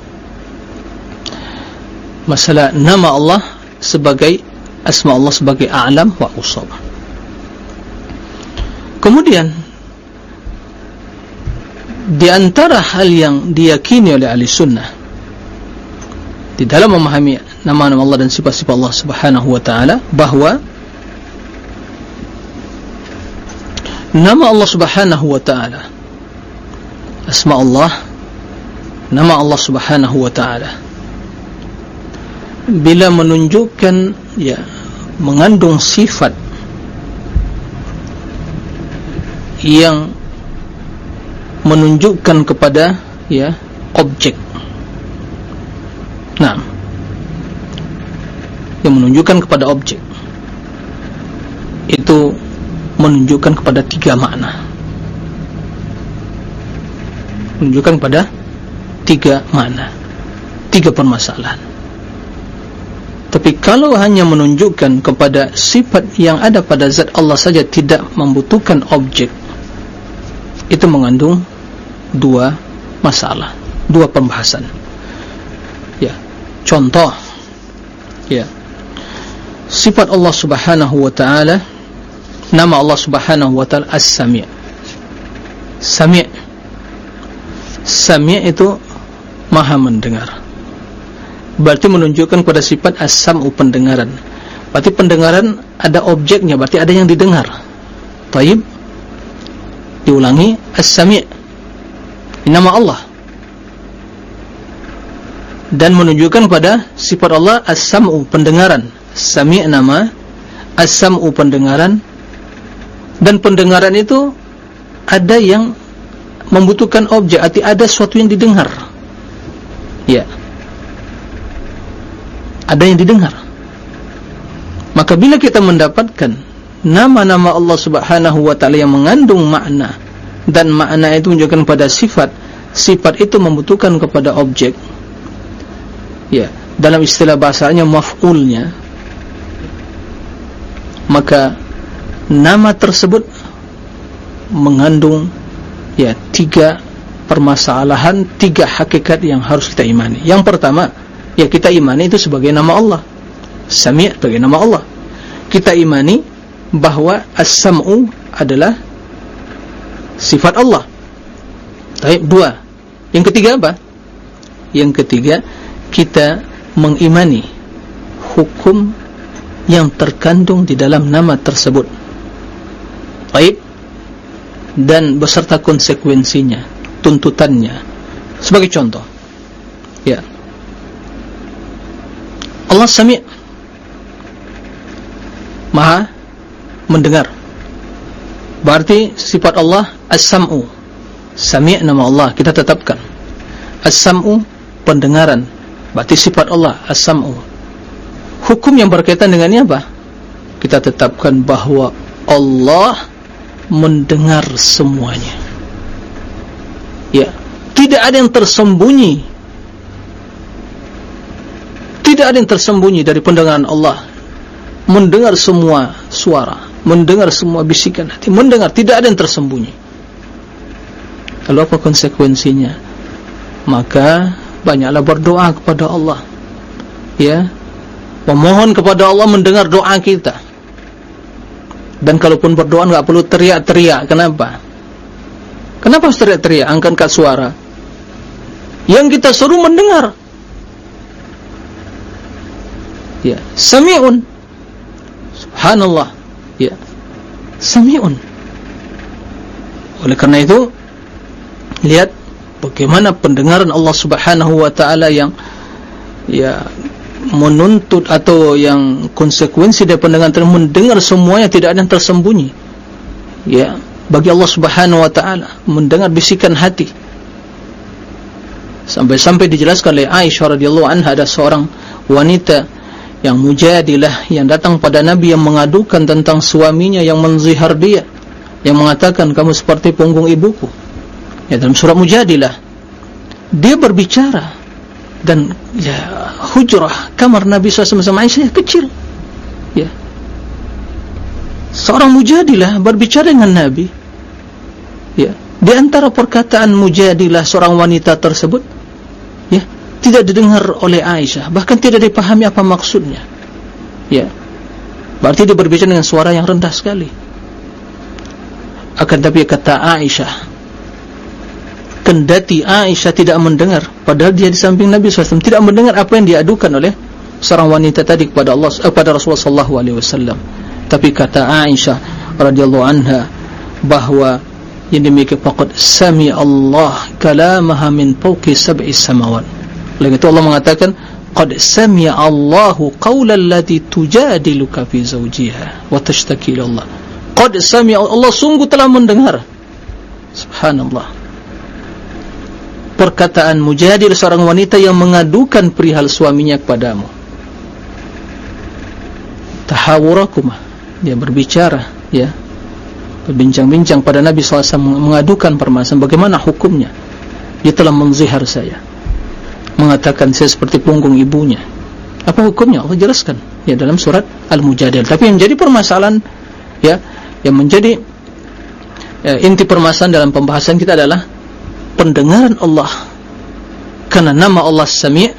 Masalah nama Allah sebagai asma Allah sebagai a'lam wa usab. Kemudian di antara hal yang diyakini oleh ahli sunnah di dalam memahami nama-nama Allah dan sifat-sifat Allah subhanahu wa ta'ala bahawa nama Allah subhanahu wa ta'ala asma Allah nama Allah subhanahu wa ta'ala. Bila menunjukkan ya mengandung sifat yang menunjukkan kepada ya objek. Nah yang menunjukkan kepada objek. Itu menunjukkan kepada tiga makna menunjukkan pada tiga makna tiga permasalahan. Tapi kalau hanya menunjukkan kepada sifat yang ada pada zat Allah saja tidak membutuhkan objek itu mengandung dua masalah dua pembahasan. Ya contoh ya sifat Allah subhanahu wa ta'ala nama Allah subhanahu wa ta'ala as-sami' sami' Sami' itu maha mendengar. Berarti menunjukkan pada sifat as-sam'u pendengaran. Berarti pendengaran ada objeknya berarti ada yang didengar. Taib. Diulangi as-sami' nama Allah. Dan menunjukkan pada sifat Allah as-sam'u pendengaran. Sami' nama as-sam'u pendengaran. Dan pendengaran itu ada yang membutuhkan objek arti ada sesuatu yang didengar. Ya. Ada yang didengar. Maka bila kita mendapatkan nama-nama Allah subhanahu wa ta'ala yang mengandung makna dan makna itu menunjukkan pada sifat sifat itu membutuhkan kepada objek. Ya. Dalam istilah bahasanya maf'ulnya. Maka nama tersebut mengandung ya tiga permasalahan tiga hakikat yang harus kita imani. Yang pertama ya kita imani itu sebagai nama Allah. Sami' sebagai nama Allah. Kita imani bahwa as-sam'u adalah sifat Allah. Baik dua. Yang ketiga apa? Yang ketiga kita mengimani hukum yang terkandung di dalam nama tersebut. Baik dan beserta konsekuensinya tuntutannya. Sebagai contoh. Ya. Allah sami maha mendengar. Berarti sifat Allah as-sam'u. Sami' nama Allah kita tetapkan. As-sam'u pendengaran. Berarti sifat Allah as-sam'u. Hukum yang berkaitan dengannya apa? Kita tetapkan bahawa Allah mendengar semuanya. Ya tidak ada yang tersembunyi. Tidak ada yang tersembunyi dari pendengaran Allah. Mendengar semua suara mendengar semua bisikan hati mendengar tidak ada yang tersembunyi. Lalu apa konsekuensinya? Maka banyaklah berdoa kepada Allah. Ya memohon kepada Allah mendengar doa kita dan kalaupun berdoa enggak perlu teriak-teriak. Kenapa? Kenapa harus teriak-teriak? Angkat suara. Yang kita suruh mendengar. Ya, sami'un. Subhanallah. Ya. Sami'un. Oleh karena itu lihat bagaimana pendengaran Allah Subhanahu wa taala yang ya menuntut atau yang konsekuensi dari pendengar tersebut mendengar semuanya tidak ada yang tersembunyi. Ya bagi Allah subhanahu wa ta'ala mendengar bisikan hati. Sampai-sampai dijelaskan oleh Aisyah radhiyallahu anha ada seorang wanita yang mujadilah yang datang pada Nabi yang mengadukan tentang suaminya yang menzihar dia yang mengatakan kamu seperti punggung ibuku. Ya dalam surat mujadilah dia berbicara dan ya hujrah kamar Nabi SAW sama Aisyah kecil. Ya. Seorang mujadilah berbicara dengan Nabi. Ya. Di antara perkataan mujadilah seorang wanita tersebut ya tidak didengar oleh Aisyah bahkan tidak dipahami apa maksudnya. Ya. Berarti dia berbicara dengan suara yang rendah sekali. Akan tapi kata Aisyah kendati Aisyah tidak mendengar. Padahal dia di samping Nabi SAW tidak mendengar apa yang diadukan oleh seorang wanita tadi kepada Allah eh, kepada Rasulullah SAW tapi kata Aisyah radhiyallahu anha bahawa yang demikian faqad sami Allah kalamaha min fawqi sab'i samawat. Oleh itu Allah mengatakan qad sami Allahu qawlan lati tujadiluka fi zawjiha wa tashtaki ila Allah. Qad sami Allah sungguh telah mendengar. Subhanallah perkataan mujadil seorang wanita yang mengadukan perihal suaminya kepadamu. Tahawurakumah. Dia berbicara ya. Berbincang-bincang pada Nabi SAW mengadukan permasalahan bagaimana hukumnya. Dia telah menzihar saya. Mengatakan saya seperti punggung ibunya. Apa hukumnya? Allah jelaskan ya dalam surat Al-Mujadil tapi yang jadi permasalahan ya yang menjadi ya, inti permasalahan dalam pembahasan kita adalah pendengaran Allah. Karena nama Allah Sami'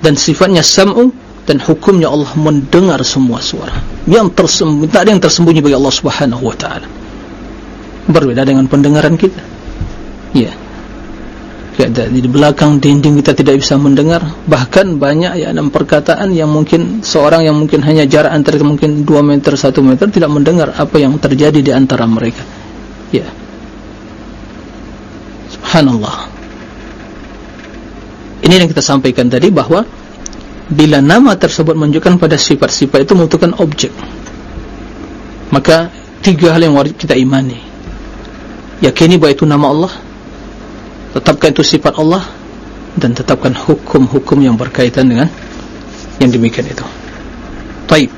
dan sifatnya Sam'u dan hukumnya Allah mendengar semua suara. Yang tersembunyi tak ada yang tersembunyi bagi Allah Subhanahu wa taala. Berbeda dengan pendengaran kita. Ya. Di belakang dinding kita tidak bisa mendengar. Bahkan banyak ya enam perkataan yang mungkin seorang yang mungkin hanya jarak antara mungkin 2 meter 1 meter tidak mendengar apa yang terjadi di antara mereka. Ya subhanallah. Ini yang kita sampaikan tadi bahwa bila nama tersebut menunjukkan pada sifat-sifat itu membutuhkan objek maka tiga hal yang wajib kita imani. Yakini bahawa itu nama Allah tetapkan itu sifat Allah dan tetapkan hukum-hukum yang berkaitan dengan yang demikian itu. Baik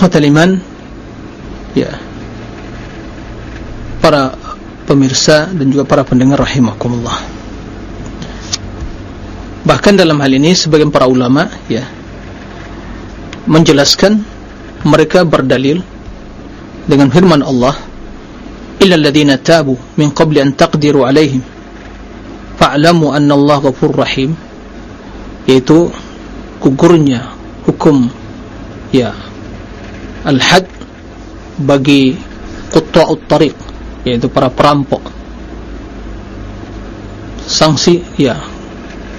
ikhwatal iman ya para pemirsa dan juga para pendengar rahimakumullah. Bahkan dalam hal ini sebagian para ulama ya menjelaskan mereka berdalil dengan firman Allah illa alladhina tabu min qabli an taqdiru alaihim fa'lamu anna Allah ghafur rahim yaitu gugurnya hukum ya al-had bagi qutta'ut tariq yaitu para perampok. Sanksi ya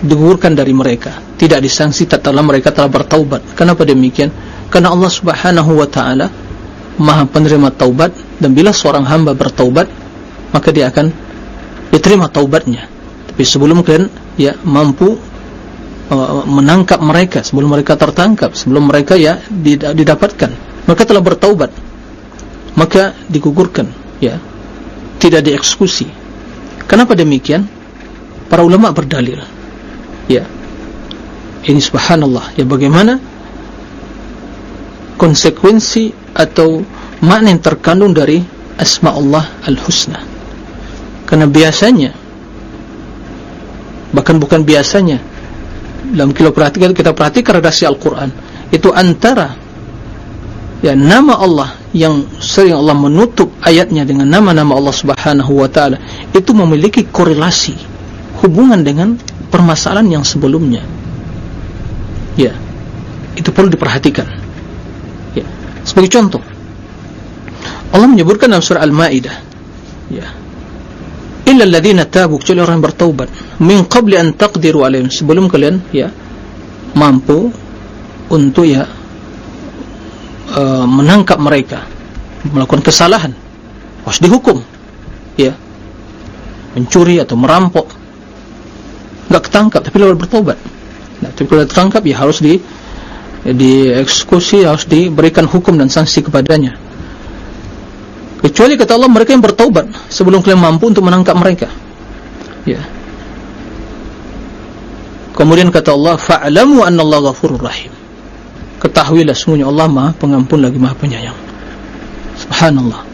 digugurkan dari mereka. Tidak disangsi tatkala mereka telah bertaubat. Kenapa demikian? Karena Allah Subhanahu wa taala Maha penerima taubat dan bila seorang hamba bertaubat maka dia akan diterima taubatnya. Tapi sebelum kalian ya mampu uh, menangkap mereka sebelum mereka tertangkap sebelum mereka ya didapatkan mereka telah bertaubat maka digugurkan ya tidak dieksekusi kenapa demikian? Para ulama berdalil. Ya. Ini subhanallah. Ya bagaimana konsekuensi atau makna yang terkandung dari asma Allah al-husna. Karena biasanya bahkan bukan biasanya dalam kita perhatikan kita perhatikan redaksi Al-Quran itu antara ya nama Allah yang sering Allah menutup ayatnya dengan nama-nama Allah subhanahu wa ta'ala itu memiliki korelasi hubungan dengan permasalahan yang sebelumnya. Ya itu perlu diperhatikan. Ya sebagai contoh Allah menyebutkan dalam surah Al-Ma'idah ya illa alladhina tabu kecuali orang yang bertaubat min qabli an taqdiru alaihim sebelum kalian ya mampu untuk ya uh, menangkap mereka melakukan kesalahan harus dihukum ya. Mencuri atau merampok. Enggak ketangkap tapi lalu bertobat. Nah, tapi kalau tertangkap ya harus di dieksekusi harus diberikan hukum dan sanksi kepadanya. Kecuali kata Allah mereka yang bertaubat sebelum kalian mampu untuk menangkap mereka. Ya. Kemudian kata Allah fa'lamu anna Allah ghafurur rahim ketahuilah sungguhnya Allah maha pengampun lagi maha penyayang. Subhanallah.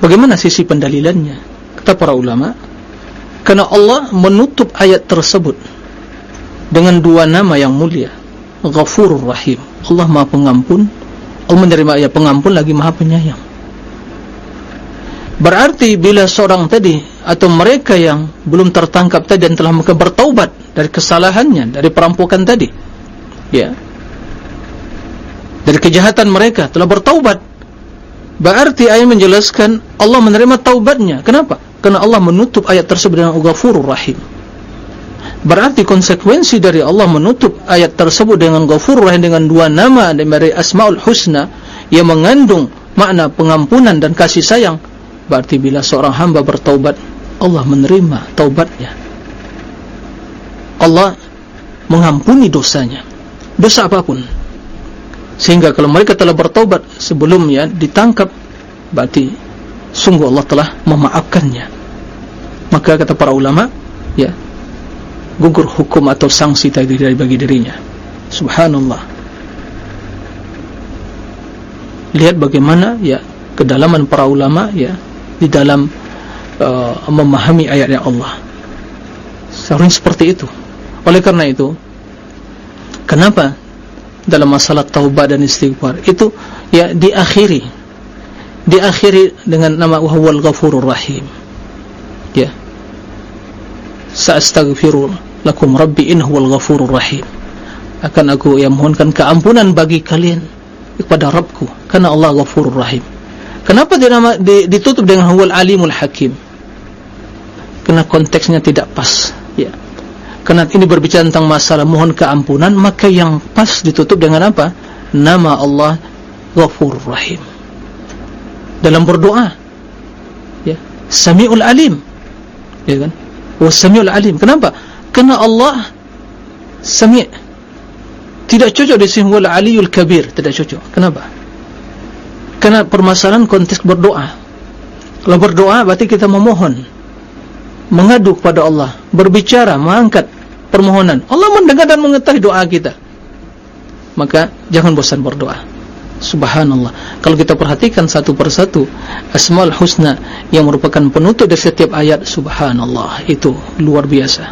Bagaimana sisi pendalilannya? Kata para ulama karena Allah menutup ayat tersebut dengan dua nama yang mulia. Ghafurur rahim. Allah maha pengampun. Allah menerima ayat pengampun lagi maha penyayang. Berarti bila seorang tadi atau mereka yang belum tertangkap tadi dan telah mereka bertaubat dari kesalahannya, dari perampokan tadi, ya, dari kejahatan mereka telah bertaubat, berarti ayat menjelaskan Allah menerima taubatnya. Kenapa? Karena Allah menutup ayat tersebut dengan Ghafurur Rahim. Berarti konsekuensi dari Allah menutup ayat tersebut dengan Ghafurur Rahim dengan dua nama dari Asmaul Husna yang mengandung makna pengampunan dan kasih sayang berarti bila seorang hamba bertaubat Allah menerima taubatnya Allah mengampuni dosanya dosa apapun sehingga kalau mereka telah bertaubat sebelumnya ditangkap berarti sungguh Allah telah memaafkannya. Maka kata para ulama ya gugur hukum atau sanksi tadi dari bagi dirinya. Subhanallah. Lihat bagaimana ya kedalaman para ulama ya di dalam uh, memahami ayat-ayat Allah. Seharusnya seperti itu. Oleh karena itu kenapa dalam masalah taubat dan istighfar. Itu ya diakhiri. Diakhiri dengan nama wahwal ghafurur rahim. Ya. Sa'astaghfiru lakum rabbi inhuwal ghafurur rahim. Akan aku yang mohonkan keampunan bagi kalian kepada Rabbku. Karena Allah ghafurur rahim. Kenapa dia nama di, ditutup dengan Huwal Alimul Hakim? karena konteksnya tidak pas. Ya karena ini berbicara tentang masalah mohon keampunan maka yang pas ditutup dengan apa? Nama Allah Ghafur Rahim. Dalam berdoa. Ya. Samiul Alim. Ya kan? Was Samiul Alim. Kenapa? Karena Allah Sami' tidak cocok di sini wal Aliyul Kabir. Tidak cocok. Kenapa? Karena permasalahan konteks berdoa. Kalau berdoa berarti kita memohon mengadu kepada Allah berbicara, mengangkat permohonan. Allah mendengar dan mengetahui doa kita. Maka jangan bosan berdoa. Subhanallah. Kalau kita perhatikan satu persatu asmaul husna yang merupakan penutup dari setiap ayat subhanallah. Itu luar biasa.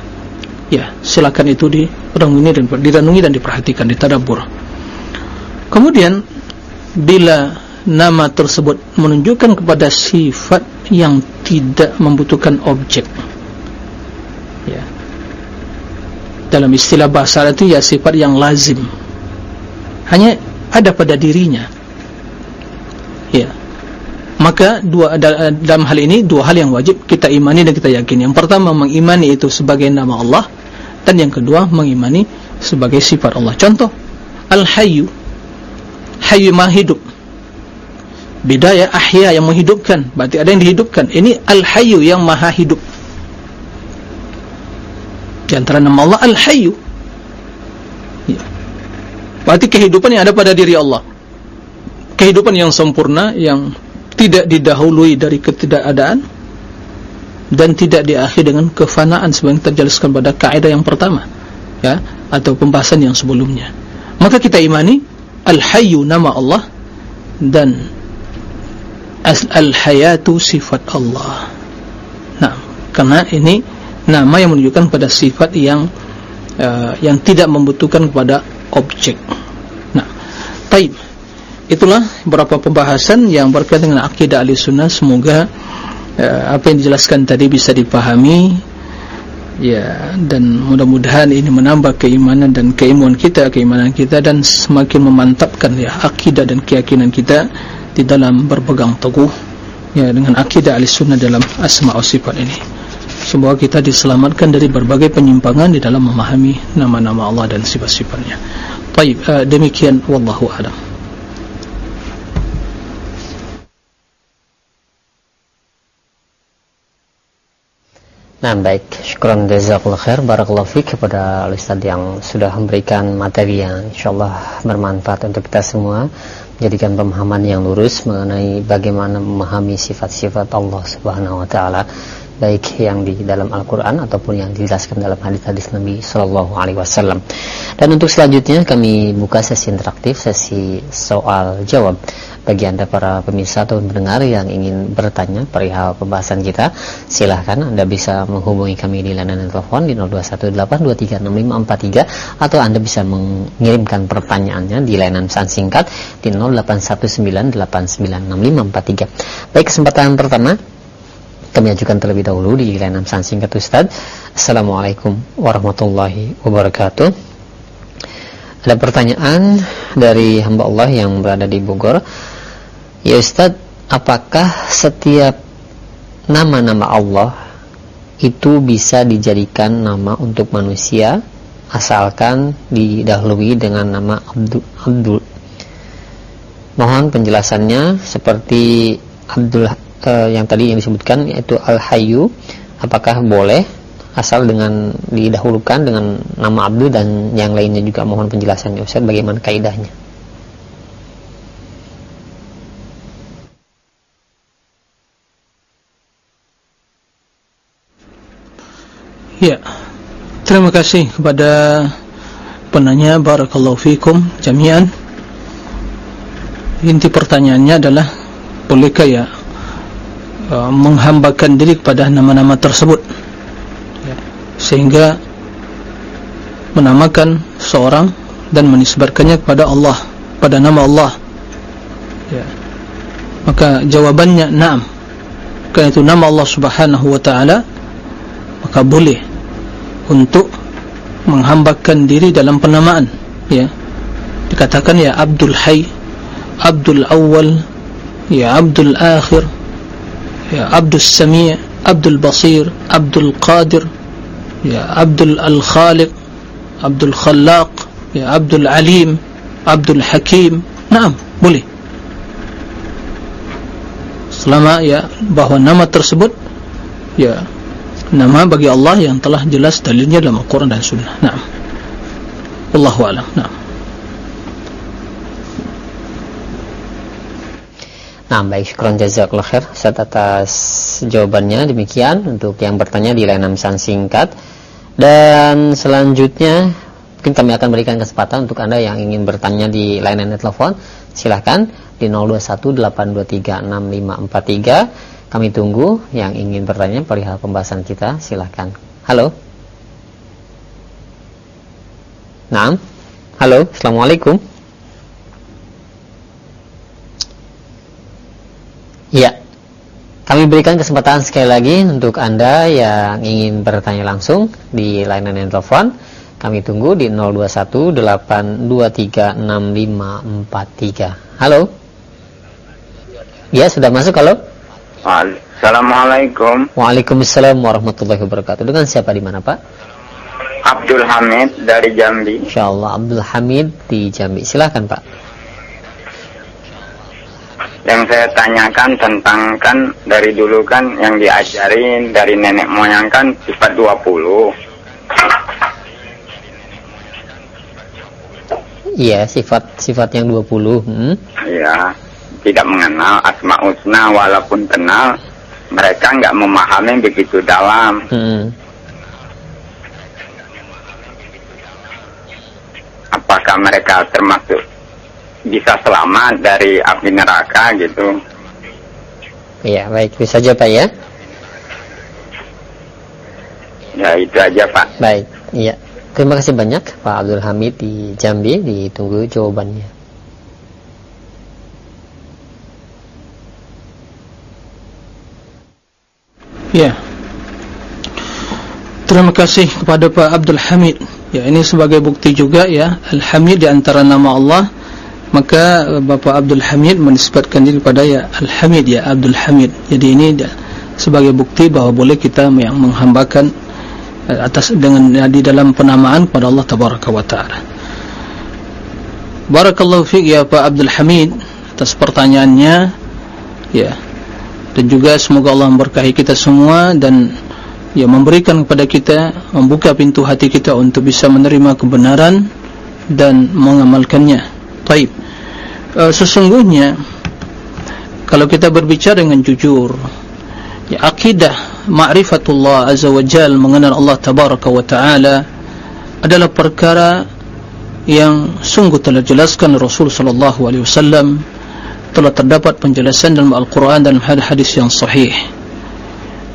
Ya silakan itu direnungi dan direnungi dan diperhatikan ditadabbur. Kemudian bila nama tersebut menunjukkan kepada sifat yang tidak membutuhkan objek ya dalam istilah bahasa itu ya sifat yang lazim. Hanya ada pada dirinya. Ya. Maka dua dalam hal ini dua hal yang wajib kita imani dan kita yakini. Yang pertama mengimani itu sebagai nama Allah. Dan yang kedua mengimani sebagai sifat Allah. Contoh al-hayyu. Hayyu ma hidup. Bidaya ahya yang menghidupkan. Berarti ada yang dihidupkan. Ini al-hayyu yang maha hidup di antara nama Allah al-hayyu. Ya. berarti kehidupan yang ada pada diri Allah. Kehidupan yang sempurna yang tidak didahului dari ketidakadaan dan tidak diakhir dengan kefanaan sebagai terjelaskan pada kaidah yang pertama ya atau pembahasan yang sebelumnya. Maka kita imani al-hayyu nama Allah dan al-hayatu sifat Allah. Nah karena ini nama yang menunjukkan pada sifat yang uh, yang tidak membutuhkan kepada objek. Nah taib itulah beberapa pembahasan yang berkaitan dengan akidah al-sunnah semoga uh, apa yang dijelaskan tadi bisa dipahami. Ya dan mudah-mudahan ini menambah keimanan dan keimuan kita keimanan kita dan semakin memantapkan ya akidah dan keyakinan kita di dalam berpegang teguh ya dengan akidah al-sunnah dalam asma wa sifat ini semoga kita diselamatkan dari berbagai penyimpangan di dalam memahami nama-nama Allah dan sifat-sifatnya. Baik uh, demikian wallahu a'lam. Nah baik, syukuran jazakallah khair. Barakallahu fiqh kepada Ustaz yang sudah memberikan materi yang insyaAllah bermanfaat untuk kita semua. Jadikan pemahaman yang lurus mengenai bagaimana memahami sifat-sifat Allah subhanahu wa ta'ala Baik yang di dalam Al-Quran ataupun yang dijelaskan dalam hadis-hadis Nabi Sallallahu Alaihi Wasallam. Dan untuk selanjutnya kami buka sesi interaktif, sesi soal jawab bagi anda para pemirsa atau pendengar yang ingin bertanya perihal pembahasan kita silahkan anda bisa menghubungi kami di layanan telepon di 0218236543 atau anda bisa mengirimkan pertanyaannya di layanan pesan singkat di 0819896543 baik kesempatan pertama kami ajukan terlebih dahulu di layanan pesan singkat Ustaz. Assalamualaikum warahmatullahi wabarakatuh. Ada pertanyaan dari hamba Allah yang berada di Bogor. Ya Ustaz, apakah setiap nama-nama Allah itu bisa dijadikan nama untuk manusia asalkan didahului dengan nama Abdul Abdul. Mohon penjelasannya seperti Abdul eh, yang tadi yang disebutkan yaitu Al Hayyu, apakah boleh asal dengan didahulukan dengan nama Abdul dan yang lainnya juga mohon penjelasannya Ustaz bagaimana kaidahnya. Ya Terima kasih kepada Penanya Barakallahu fikum Jami'an Inti pertanyaannya adalah Bolehkah ya uh, Menghambakan diri kepada nama-nama tersebut. Ya, Sehingga Menamakan Seorang Dan menisbarkannya kepada Allah Pada nama Allah. Ya. Maka jawabannya Naam. Kerana itu nama Allah subhanahu wa ta'ala Maka boleh untuk menghambakan diri dalam penamaan ya. Dikatakan ya Abdul Hayy Abdul Awal ya Abdul Akhir ya. Abdul Sami' Abdul Basir Abdul Qadir ya Abdul Al-Khaliq Abdul Khallaq ya Abdul Alim Abdul Hakim. Naam boleh. Selama ya bahwa nama tersebut ya nama bagi Allah yang telah jelas dalilnya dalam Al-Quran dan Sunnah. Naam. Allahu alam. Naam Nah, baik syukran jazakallah khair Ustaz atas jawabannya demikian untuk yang bertanya di layanan pesan singkat. Dan selanjutnya mungkin kami akan berikan kesempatan untuk Anda yang ingin bertanya di layanan telepon, silahkan di 0218236543. Kami tunggu yang ingin bertanya perihal pembahasan kita, silahkan. Halo. Nah, halo, assalamualaikum. Kami berikan kesempatan sekali lagi untuk Anda yang ingin bertanya langsung di layanan telepon. Kami tunggu di 0218236543. Halo. Ya, sudah masuk halo? Assalamualaikum. Waalaikumsalam warahmatullahi wabarakatuh. Dengan siapa di mana, Pak? Abdul Hamid dari Jambi. Insyaallah Abdul Hamid di Jambi. Silakan, Pak yang saya tanyakan tentang kan dari dulu kan yang diajarin dari nenek moyang kan sifat 20 Iya, sifat sifat yang 20. Hmm. Iya, tidak mengenal asma husna walaupun kenal mereka nggak memahami begitu dalam. Hmm. Apakah mereka termasuk bisa selamat dari api neraka gitu. Iya, baik. Bisa saja Pak ya. Ya, itu aja Pak. Baik, iya. Terima kasih banyak Pak Abdul Hamid di Jambi, ditunggu jawabannya. Ya. Terima kasih kepada Pak Abdul Hamid. Ya, ini sebagai bukti juga ya, Al-Hamid di antara nama Allah maka eh, Bapak Abdul Hamid menisbatkan diri kepada ya Al-Hamid ya Abdul Hamid. Jadi ini sebagai bukti bahawa boleh kita yang menghambakan eh, atas dengan ya, di dalam penamaan kepada Allah Tabaraka wa Ta'ala. Barakallahu fiqh ya Pak Abdul Hamid atas pertanyaannya. Ya. Dan juga semoga Allah memberkahi kita semua dan ya memberikan kepada kita membuka pintu hati kita untuk bisa menerima kebenaran dan mengamalkannya Taib. Uh, sesungguhnya kalau kita berbicara dengan jujur, ya akidah ma'rifatullah azza wajal mengenal Allah tabaraka wa taala adalah perkara yang sungguh telah jelaskan Rasul sallallahu alaihi wasallam telah terdapat penjelasan dalam Al-Qur'an dan hadis-hadis yang sahih.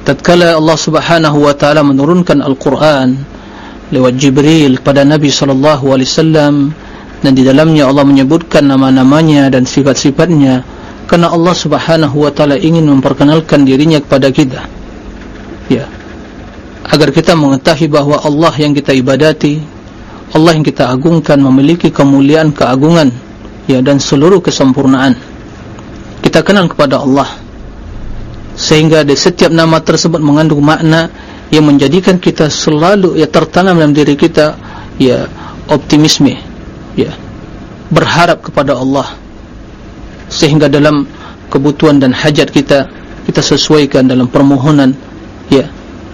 Tatkala Allah Subhanahu wa taala menurunkan Al-Qur'an lewat Jibril kepada Nabi sallallahu alaihi wasallam dan di dalamnya Allah menyebutkan nama-namanya dan sifat-sifatnya. Karena Allah subhanahu wa ta'ala ingin memperkenalkan dirinya kepada kita. Ya. Agar kita mengetahui bahawa Allah yang kita ibadati Allah yang kita agungkan memiliki kemuliaan keagungan ya dan seluruh kesempurnaan. Kita kenal kepada Allah. Sehingga di setiap nama tersebut mengandung makna yang menjadikan kita selalu ya tertanam dalam diri kita ya optimisme ya. Berharap kepada Allah sehingga dalam kebutuhan dan hajat kita kita sesuaikan dalam permohonan. Ya.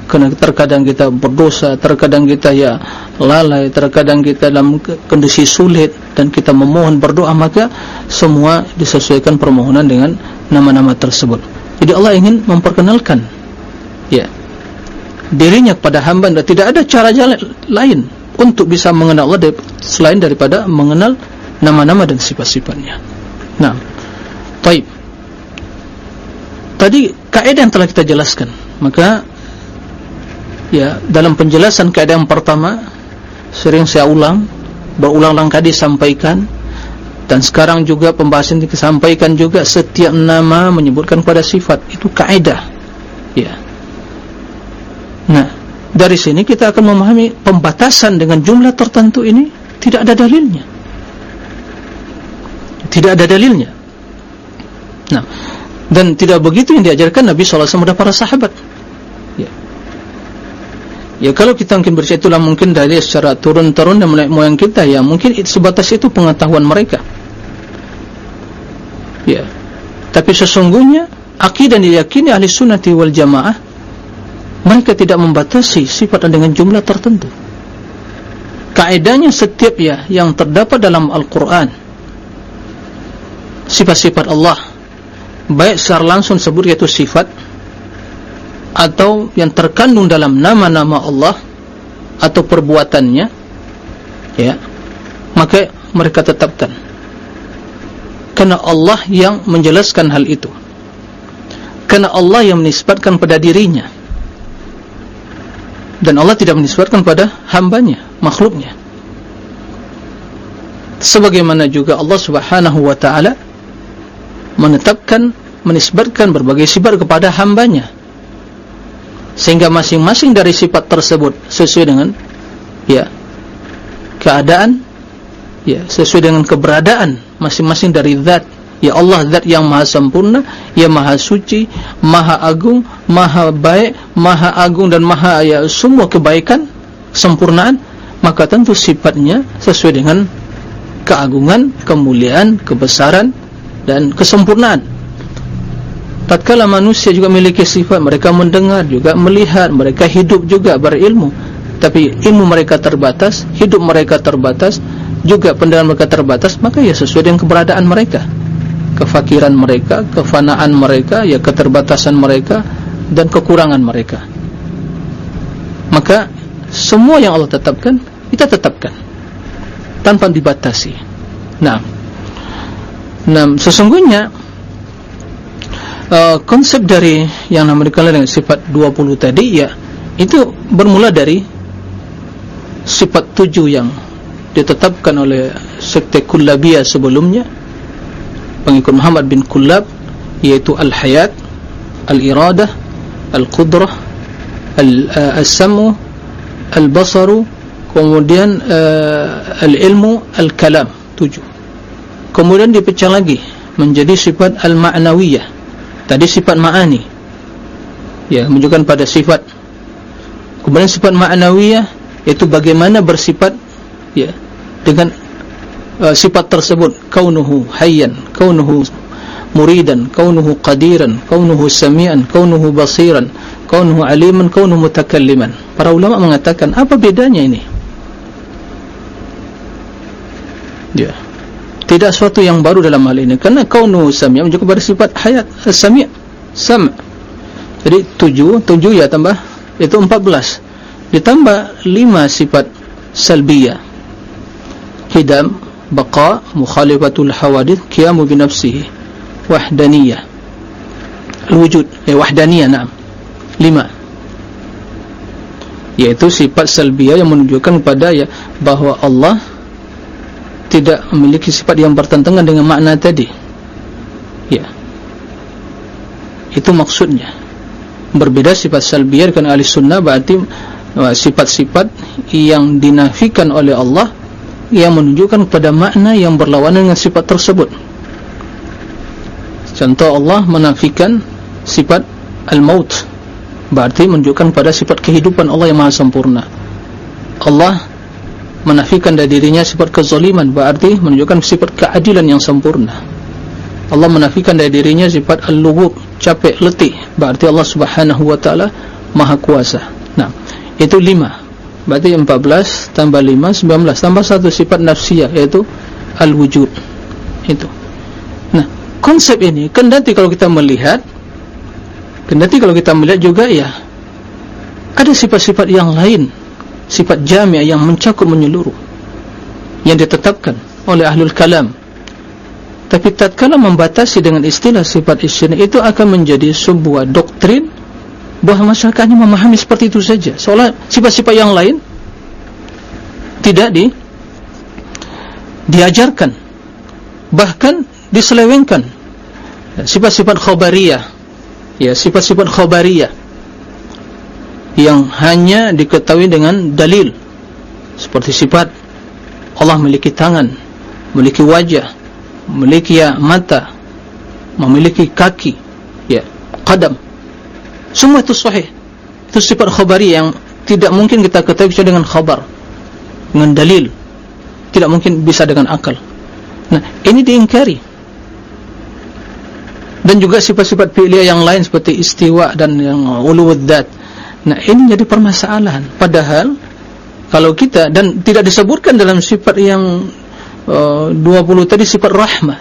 Kerana terkadang kita berdosa terkadang kita ya lalai terkadang kita dalam kondisi sulit dan kita memohon berdoa maka semua disesuaikan permohonan dengan nama-nama tersebut. Jadi Allah ingin memperkenalkan ya dirinya kepada hamba tidak ada cara jalan lain untuk bisa mengenal Allah selain daripada mengenal nama-nama dan sifat-sifatnya. Nah, taib. Tadi kaidah yang telah kita jelaskan, maka ya dalam penjelasan kaidah yang pertama sering saya ulang, berulang-ulang kali sampaikan dan sekarang juga pembahasan yang disampaikan juga setiap nama menyebutkan pada sifat itu kaidah. Ya. Nah, dari sini kita akan memahami pembatasan dengan jumlah tertentu ini tidak ada dalilnya tidak ada dalilnya nah dan tidak begitu yang diajarkan Nabi SAW kepada para sahabat Ya kalau kita mungkin bercerita itulah mungkin dari secara turun-turun dan mulai moyang kita ya mungkin sebatas itu pengetahuan mereka. Ya. Tapi sesungguhnya akidah yang diyakini ahli sunnati wal jamaah mereka tidak membatasi sifat dengan jumlah tertentu. Kaedahnya setiap ya yang terdapat dalam Al-Quran. Sifat-sifat Allah. Baik secara langsung sebut yaitu sifat atau yang terkandung dalam nama-nama Allah atau perbuatannya ya maka mereka tetapkan. Karena Allah yang menjelaskan hal itu. Karena Allah yang menisbatkan pada dirinya dan Allah tidak menisbatkan pada hambanya makhluknya. Sebagaimana juga Allah subhanahu wa ta'ala menetapkan menisbatkan berbagai sifat kepada hambanya. Sehingga masing-masing dari sifat tersebut sesuai dengan ya keadaan ya sesuai dengan keberadaan masing-masing dari zat ya Allah zat yang maha sempurna ya maha suci maha agung maha baik maha agung dan maha ya semua kebaikan sempurnaan maka tentu sifatnya sesuai dengan keagungan kemuliaan kebesaran dan kesempurnaan. Tatkala manusia juga memiliki sifat mereka mendengar juga melihat mereka hidup juga berilmu. Tapi ilmu mereka terbatas hidup mereka terbatas juga pendengaran mereka terbatas maka ya sesuai dengan keberadaan mereka kefakiran mereka kefanaan mereka ya keterbatasan mereka dan kekurangan mereka. Maka semua yang Allah tetapkan kita tetapkan. Tanpa dibatasi. Nah nah sesungguhnya uh, konsep dari yang namanya dengan sifat 20 tadi ya itu bermula dari sifat 7 yang ditetapkan oleh sekte Kullabiyah sebelumnya pengikut Muhammad bin Kullab yaitu al-hayat al-iradah al-qudrah al-samu al-basaru kemudian uh, al-ilmu al-kalam 7 kemudian dipecah lagi menjadi sifat al-ma'nawiyah. Tadi sifat ma'ani. Ya menunjukkan pada sifat. Kemudian sifat ma'nawiyah itu bagaimana bersifat ya dengan uh, sifat tersebut. Kaunuhu hayyan kaunuhu muridan kaunuhu qadiran kaunuhu samian kaunuhu basiran kaunuhu aliman kaunuhu mutakalliman. Para ulama mengatakan apa bedanya ini? Ya. Tidak sesuatu yang baru dalam hal ini. Karena kaunu sami' menunjukkan pada sifat hayat sami' sam' jadi tujuh, tujuh ya tambah. Itu empat belas. Ditambah lima sifat salbiyah. Hidam, baqa, mukhalifatul hawadith kiamu binafsihi wahdaniyah. Wujud, eh wahdaniyah na'am. Lima. Yaitu sifat salbiyah yang menunjukkan kepada ya bahwa Allah tidak memiliki sifat yang bertentangan dengan makna tadi. Ya. Itu maksudnya. Berbeda sifat salbiyah dengan ahli sunnah berarti sifat-sifat yang dinafikan oleh Allah yang menunjukkan kepada makna yang berlawanan dengan sifat tersebut. Contoh Allah menafikan sifat al-maut. Berarti menunjukkan pada sifat kehidupan Allah yang maha sempurna. Allah menafikan dari dirinya sifat kezaliman. Berarti menunjukkan sifat keadilan yang sempurna. Allah menafikan dari dirinya sifat al-lughub capek letih. Berarti Allah subhanahu wa ta'ala maha kuasa. Nah itu lima berarti empat belas tambah lima sembilan belas. Tambah satu sifat nafsiyah yaitu al-wujud. Itu. Nah konsep ini kendati kalau kita melihat kendati kalau kita melihat juga ya ada sifat-sifat yang lain sifat jamiah yang mencakup menyeluruh yang ditetapkan oleh ahlul kalam. Tapi tatkala membatasi dengan istilah sifat isyana itu akan menjadi sebuah doktrin bahawa masyarakatnya memahami seperti itu saja. Seolah sifat-sifat yang lain tidak di diajarkan. Bahkan diselewengkan. Sifat-sifat khobariyah ya sifat-sifat khobariyah yang hanya diketahui dengan dalil. Seperti sifat Allah memiliki tangan memiliki wajah memiliki mata memiliki kaki ya qadam semua itu sahih. Itu sifat khabari yang tidak mungkin kita ketahui kecuali dengan khabar. Dengan dalil. Tidak mungkin bisa dengan akal. Nah ini diingkari. Dan juga sifat-sifat fi'liyah yang lain seperti istiwa dan yang uluwuddat nah ini jadi permasalahan. Padahal kalau kita dan tidak disebutkan dalam sifat yang uh, 20 tadi sifat rahmah.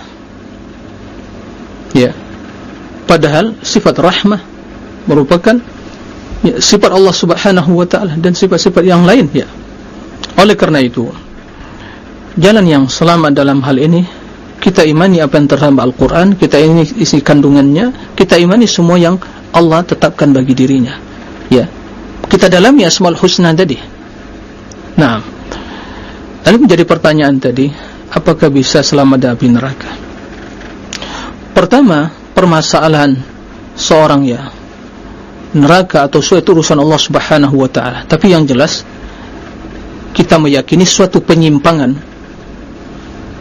Ya. Padahal sifat rahmah merupakan ya, sifat Allah subhanahu wa ta'ala dan sifat-sifat yang lain ya. Oleh karena itu jalan yang selamat dalam hal ini kita imani apa yang terhamba Al-Quran kita ini isi kandungannya kita imani semua yang Allah tetapkan bagi dirinya ya. Kita dalami asmal husna tadi. Nah lalu menjadi pertanyaan tadi apakah bisa selamat dari neraka? Pertama permasalahan seorang ya neraka atau suatu urusan Allah subhanahu wa ta'ala. Tapi yang jelas kita meyakini suatu penyimpangan.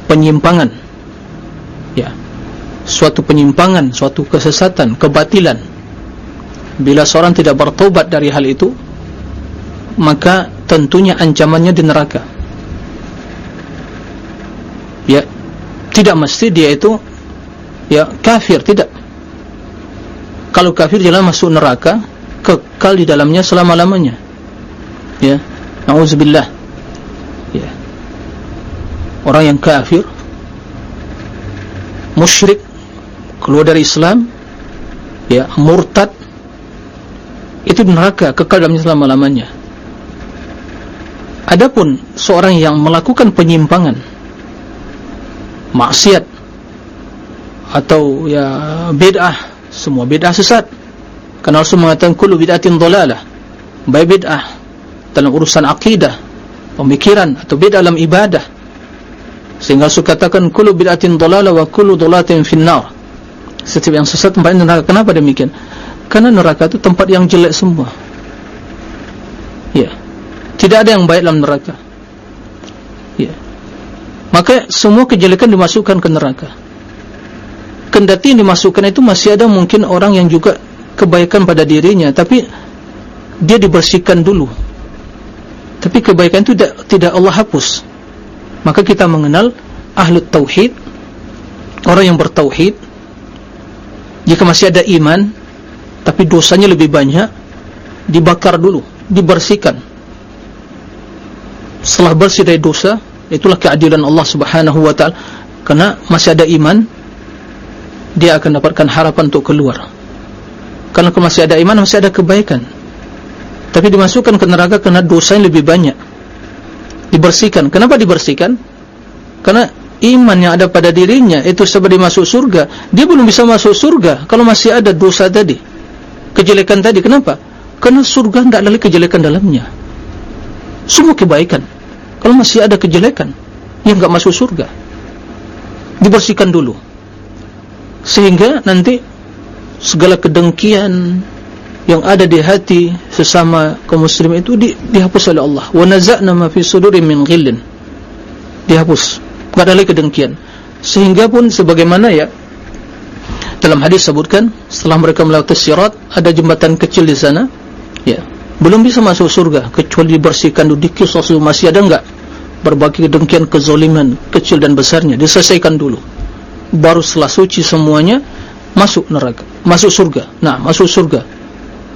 Penyimpangan. Ya. Suatu penyimpangan suatu kesesatan kebatilan. Bila seorang tidak bertobat dari hal itu maka tentunya ancamannya di neraka. Ya. Tidak mesti dia itu ya kafir tidak kalau kafir jelas masuk neraka kekal di dalamnya selama-lamanya. Ya. Auzubillah ya. Orang yang kafir musyrik keluar dari Islam ya murtad itu neraka kekal dalamnya selama-lamanya. Adapun seorang yang melakukan penyimpangan maksiat atau ya bid'ah semua bid'ah sesat. Kerana Rasul mengatakan kullu bid'atin dhalalah. Baik bid'ah dalam urusan akidah pemikiran atau bid'ah dalam ibadah. Sehingga Rasul katakan kullu bid'atin dhalalah wa kullu dhalatin finnar. Setiap yang sesat tempat neraka. Kenapa demikian? Kerana neraka itu tempat yang jelek semua. Ya. Tidak ada yang baik dalam neraka. Ya. Maka semua kejelekan dimasukkan ke neraka kendati yang dimasukkan itu masih ada mungkin orang yang juga kebaikan pada dirinya tapi dia dibersihkan dulu. Tapi kebaikan itu tidak, tidak Allah hapus. Maka kita mengenal ahlu tauhid orang yang bertauhid. Jika masih ada iman tapi dosanya lebih banyak dibakar dulu dibersihkan. Setelah bersih dari dosa itulah keadilan Allah subhanahu wa ta'ala. Karena masih ada iman dia akan dapatkan harapan untuk keluar. Karena masih ada iman masih ada kebaikan. Tapi dimasukkan ke neraka karena dosa yang lebih banyak. Dibersihkan. Kenapa dibersihkan? Karena iman yang ada pada dirinya itu sebab dimasuk surga. Dia belum bisa masuk surga kalau masih ada dosa tadi. Kejelekan tadi. Kenapa? Karena surga tidak ada kejelekan dalamnya. Semua kebaikan. Kalau masih ada kejelekan yang tidak masuk surga. Dibersihkan dulu sehingga nanti segala kedengkian yang ada di hati sesama kaum muslim itu di, dihapus oleh Allah. Wa naza'na ma fi sudurin min ghillin. Dihapus. Enggak ada lagi kedengkian. Sehingga pun sebagaimana ya dalam hadis sebutkan setelah mereka melewati sirat ada jembatan kecil di sana. Ya. Belum bisa masuk surga kecuali dibersihkan dikis masih ada enggak? Berbagai kedengkian kezaliman kecil dan besarnya. Diselesaikan dulu baru setelah suci semuanya masuk neraka masuk surga. Nah masuk surga.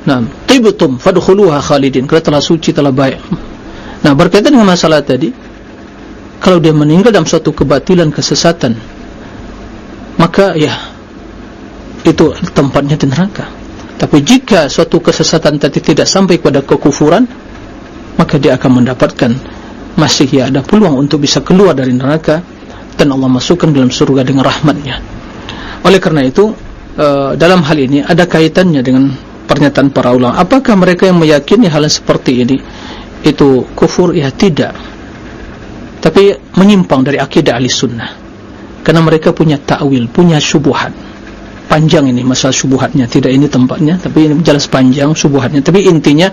Nah tibtum fadkhuluha khalidin. Kerana telah suci telah baik. Nah berkaitan dengan masalah tadi kalau dia meninggal dalam suatu kebatilan kesesatan maka ya itu tempatnya di neraka. Tapi jika suatu kesesatan tadi tidak sampai kepada kekufuran maka dia akan mendapatkan masih ya ada peluang untuk bisa keluar dari neraka dan Allah masukkan dalam surga dengan rahmatnya. Oleh karena itu e, dalam hal ini ada kaitannya dengan pernyataan para ulama. Apakah mereka yang meyakini hal seperti ini itu kufur? Ya tidak. Tapi menyimpang dari akidah ahli sunnah. Karena mereka punya ta'wil punya subuhat panjang ini masalah subuhatnya tidak ini tempatnya tapi ini jelas panjang subuhatnya tapi intinya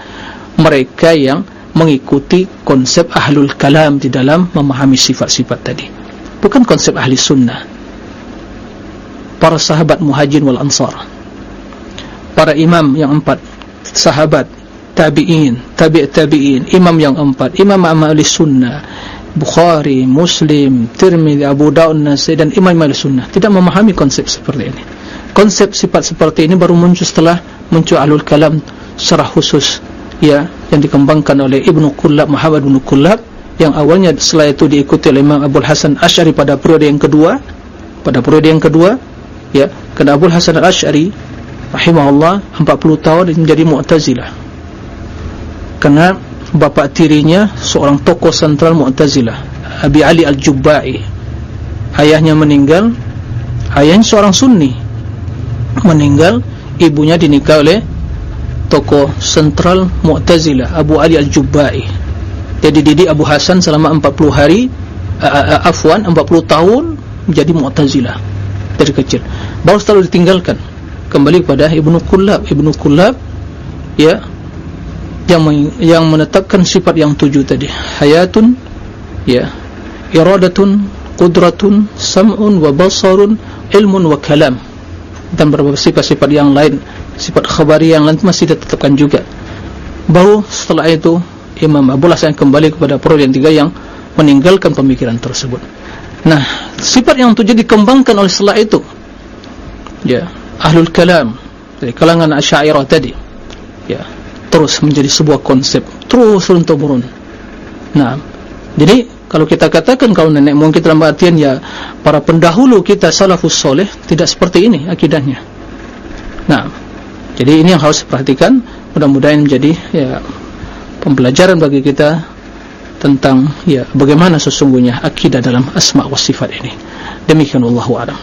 mereka yang mengikuti konsep ahlul kalam di dalam memahami sifat-sifat tadi bukan konsep ahli sunnah. Para sahabat muhajin wal ansar. Para imam yang empat. Sahabat tabi'in tabi' tabi'in imam yang empat. Imam ahli sunnah. Bukhari, Muslim, Tirmidhi, Abu Daud, Nasai dan imam ahli sunnah. Tidak memahami konsep seperti ini. Konsep sifat seperti ini baru muncul setelah muncul alul kalam secara khusus ya yang dikembangkan oleh Ibnu Kullab Muhammad bin Kullab yang awalnya setelah itu diikuti oleh Imam Abdul Hasan Asy'ari pada periode yang kedua. Pada periode yang kedua ya karena Abdul Hasan Asy'ari rahimahullah 40 tahun menjadi Mu'tazilah. Karena bapa tirinya seorang tokoh sentral Mu'tazilah Abi Ali Al-Jubba'i. Ayahnya meninggal ayahnya seorang sunni. Meninggal ibunya dinikah oleh tokoh sentral Mu'tazilah Abu Ali Al-Jubba'i dia dididik Abu Hasan selama 40 hari uh, uh, afwan 40 tahun menjadi Mu'tazilah dari kecil. Baru setelah ditinggalkan kembali kepada Ibnu Kullab. Ibnu Kullab ya yang yang menetapkan sifat yang tujuh tadi. Hayatun ya iradatun qudratun sam'un wa basarun ilmun wa kalam. Dan beberapa sifat-sifat yang lain sifat khabari yang lain masih ditetapkan juga. Baru setelah itu Imam Abu Hasan kembali kepada periode yang tiga yang meninggalkan pemikiran tersebut. Nah, sifat yang tujuh dikembangkan oleh setelah itu. Ya, ahlul kalam dari kalangan Asy'ariyah tadi. Ya, terus menjadi sebuah konsep terus temurun. Nah, jadi kalau kita katakan kalau nenek moyang kita dalam artian ya para pendahulu kita salafus soleh tidak seperti ini akidahnya. Nah, jadi ini yang harus diperhatikan. Mudah-mudahan menjadi ya pembelajaran bagi kita tentang ya bagaimana sesungguhnya akidah dalam asma wa sifat ini. Demikian Allahu a'lam.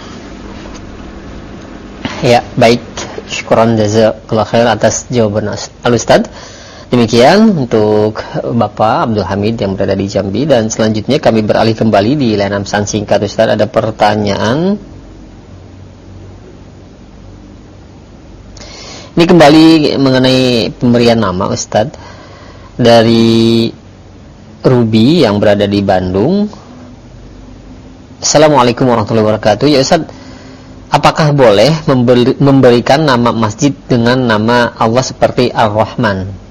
Ya baik. Syukuran jazakallahu khair atas jawaban al-ustaz. Demikian untuk Bapak Abdul Hamid yang berada di Jambi. Dan selanjutnya kami beralih kembali di layanan pesan singkat Ustaz. Ada pertanyaan? Ini kembali mengenai pemberian nama Ustaz dari Ruby yang berada di Bandung. Assalamualaikum warahmatullahi wabarakatuh. Ya Ustaz, apakah boleh memberi, memberikan nama masjid dengan nama Allah seperti Ar-Rahman?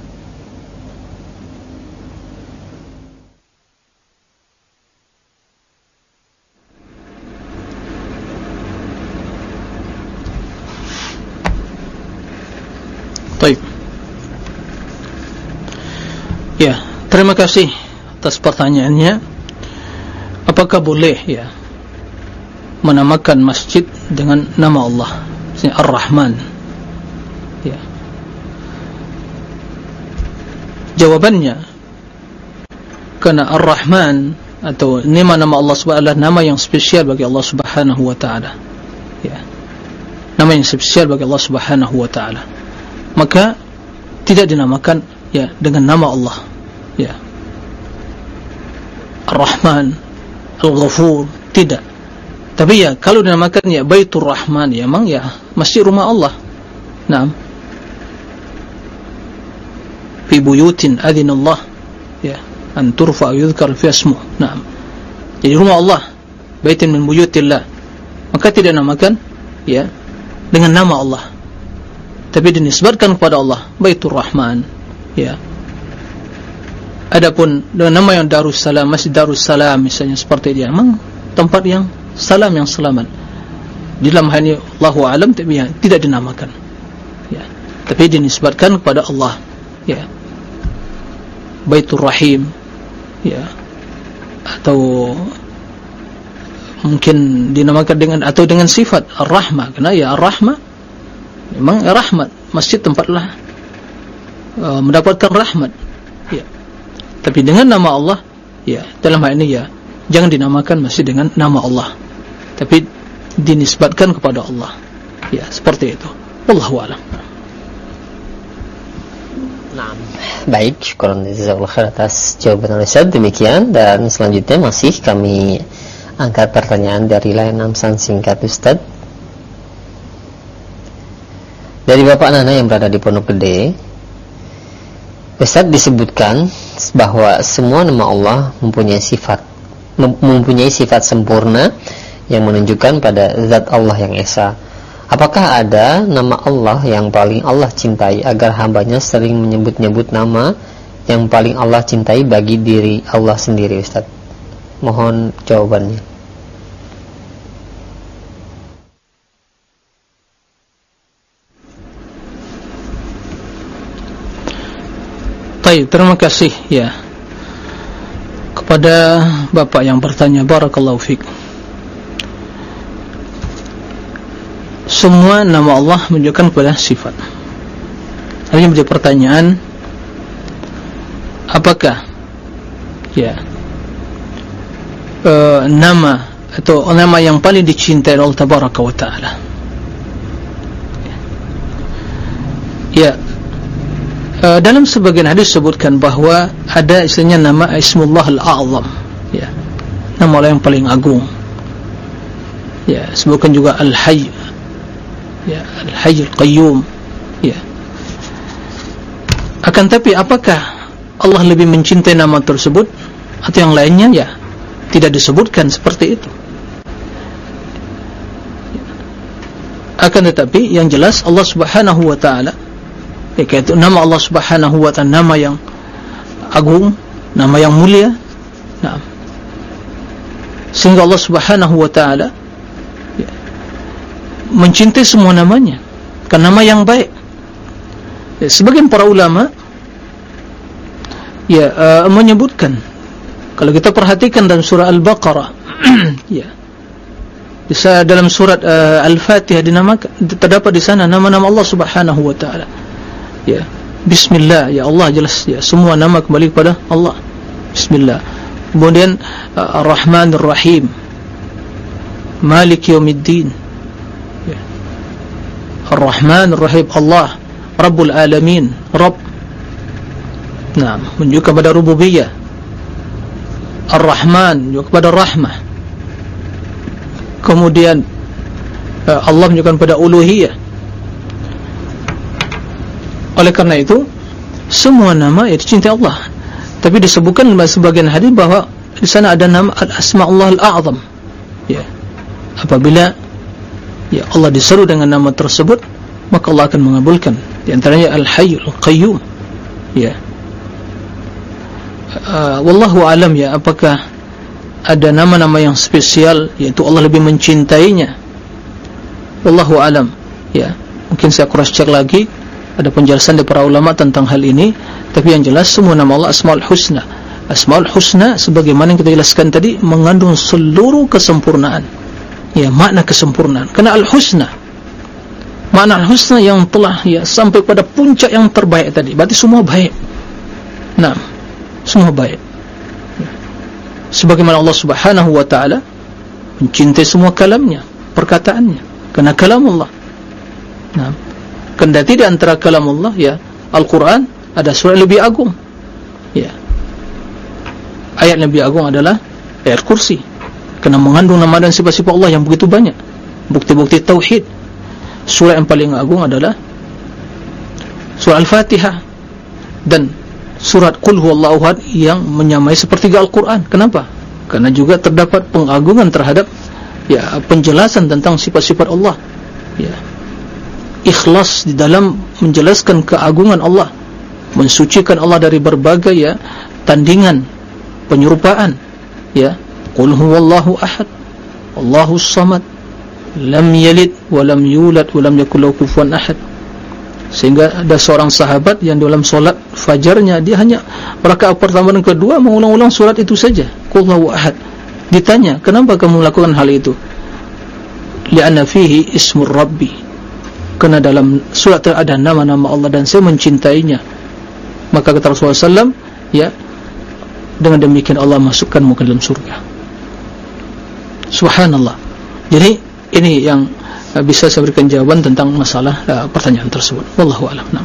Terima kasih atas pertanyaannya. Apakah boleh ya menamakan masjid dengan nama Allah, Ar-Rahman? Ya. Jawabannya karena Ar-Rahman atau nama-nama Allah Subhanahu adalah nama yang spesial bagi Allah Subhanahu wa taala. Ya. Nama yang spesial bagi Allah Subhanahu wa taala. Maka tidak dinamakan ya dengan nama Allah ya. Ar-Rahman Al-Ghafur tidak. Tapi ya kalau dinamakan ya Baitur Rahman ya memang ya masjid rumah Allah. Naam. Fi buyutin adina Allah ya an turfa yuzkar fi asmu. Naam. Jadi rumah Allah baitin min buyutillah. Maka tidak namakan ya dengan nama Allah. Tapi dinisbatkan kepada Allah Baitur Rahman ya adapun dengan nama yang Darussalam Masjid Darussalam misalnya seperti dia memang tempat yang salam yang selamat. Di dalam hal ini Allahu alam tapi ya, tidak dinamakan. Ya. Tapi dinisbatkan kepada Allah. Ya. Baitur Rahim. Ya. Atau mungkin dinamakan dengan atau dengan sifat Ar-Rahmah. Kerana ya Ar-Rahmah memang rahmat masjid tempatlah Uh, mendapatkan rahmat tapi dengan nama Allah ya dalam hal ini ya jangan dinamakan masih dengan nama Allah. Tapi dinisbatkan kepada Allah. Ya seperti itu. Wallahu alam. Nah, baik, syukuran jazakallahu khair atas jawaban Ustaz. Demikian dan selanjutnya masih kami angkat pertanyaan dari layanan pesan singkat Ustaz. Dari Bapak Nana yang berada di Pondok Gede, Ustaz disebutkan bahwa semua nama Allah mempunyai sifat mempunyai sifat sempurna yang menunjukkan pada zat Allah yang esa. Apakah ada nama Allah yang paling Allah cintai agar hambanya sering menyebut-nyebut nama yang paling Allah cintai bagi diri Allah sendiri Ustaz? Mohon jawabannya. Baik, terima kasih ya kepada Bapak yang bertanya barakallahu fiik. semua nama Allah menunjukkan kepada sifat. Hanya menjadi pertanyaan apakah ya e, nama atau nama yang paling dicintai Allah Tabaraka wa Taala. Ya. E, dalam sebagian hadis disebutkan bahawa ada istilahnya nama Ismullah Al-A'zam. Ya. Nama Allah yang paling agung. Ya, sebutkan juga Al-Hayy ya al-hayy al-qayyum ya akan tapi apakah Allah lebih mencintai nama tersebut atau yang lainnya ya tidak disebutkan seperti itu akan tetapi yang jelas Allah subhanahu wa ta'ala yaitu nama Allah subhanahu wa ta'ala nama yang agung nama yang mulia. Nah. sehingga Allah subhanahu wa ta'ala mencintai semua namanya. Karena nama yang baik. Ya, sebagian para ulama ya uh, menyebutkan kalau kita perhatikan dalam surah Al-Baqarah ya bisa dalam surat uh, Al-Fatihah dinamakan terdapat di sana nama-nama Allah Subhanahu wa taala ya. Bismillah. Ya Allah jelas. Ya semua nama kembali kepada Allah. Bismillah. Kemudian uh, Ar-Rahmanir Rahim Malik Yaumiddin Ar-Rahman Ar-Rahim Allah Rabbul Alamin. Rabb. Nah, menunjukkan pada rububiyah. Ar-Rahman menunjukkan pada rahmah. Kemudian eh, Allah menunjukkan pada uluhiyah Oleh karena itu Semua nama itu cinta Allah. Tapi disebutkan dalam sebagian hadis bahawa Di sana ada nama Al-Asma Allah Al-A'zam. Ya. Apabila ya Allah diseru dengan nama tersebut maka Allah akan mengabulkan. Di antaranya Al-Hayyul Qayyum ya. Uh, wallahu alam ya apakah ada nama-nama yang spesial yaitu Allah lebih mencintainya? Wallahu alam ya. Mungkin saya cross check lagi ada penjelasan dari para ulama tentang hal ini tapi yang jelas semua nama Allah Asmaul Husna. Asmaul Husna sebagaimana yang kita jelaskan tadi mengandung seluruh kesempurnaan. Ya makna kesempurnaan. Karena al-husna. Makna al-husna yang telah ya sampai pada puncak yang terbaik tadi. Berarti semua baik. Nah semua baik. Sebagaimana Allah subhanahu wa ta'ala mencintai semua kalamnya perkataannya. Karena kalam Allah. Nah kendati di antara kalam Allah ya Al-Quran ada surah lebih agung. Ya. Ayat lebih agung adalah ayat kursi. Kerana mengandung nama dan sifat-sifat Allah yang begitu banyak. Bukti-bukti tauhid. Surah yang paling agung adalah surah Al-Fatihah dan surat Qul huwallahu ahad yang menyamai sepertiga Al-Quran. Kenapa? karena juga terdapat pengagungan terhadap ya penjelasan tentang sifat-sifat Allah. Ya ikhlas di dalam menjelaskan keagungan Allah mensucikan Allah dari berbagai ya tandingan penyerupaan ya. Qul huwallahu ahad Allahu samad Lam yalid walam yulad walam yakullahu kufuan ahad. Sehingga ada seorang sahabat yang dalam solat fajarnya Dia hanya rakaat pertama dan kedua mengulang-ulang surat itu saja. Qul huwallahu ahad. Ditanya, kenapa kamu melakukan hal itu? Lianna fihi ismur rabbi Kerana dalam surat ada nama-nama Allah dan saya mencintainya Maka kata Rasulullah SAW Ya Dengan demikian Allah masukkanmu ke dalam surga Subhanallah. Jadi ini yang uh, bisa saya berikan jawaban tentang masalah uh, pertanyaan tersebut. Wallahu a'lam. Nah.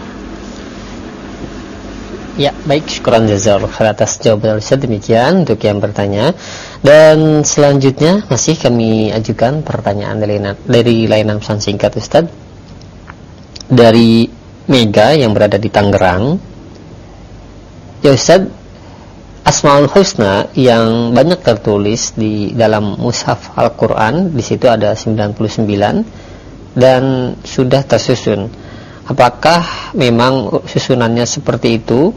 Ya, baik. Syukuran jazakallahu atas jawaban Ustaz demikian untuk yang bertanya. Dan selanjutnya masih kami ajukan pertanyaan dari dari layanan pesan singkat Ustaz. Dari Mega yang berada di Tangerang. Ya Ustaz, Asmaul Husna yang banyak tertulis di dalam mushaf Al-Quran di situ ada 99 dan sudah tersusun apakah memang susunannya seperti itu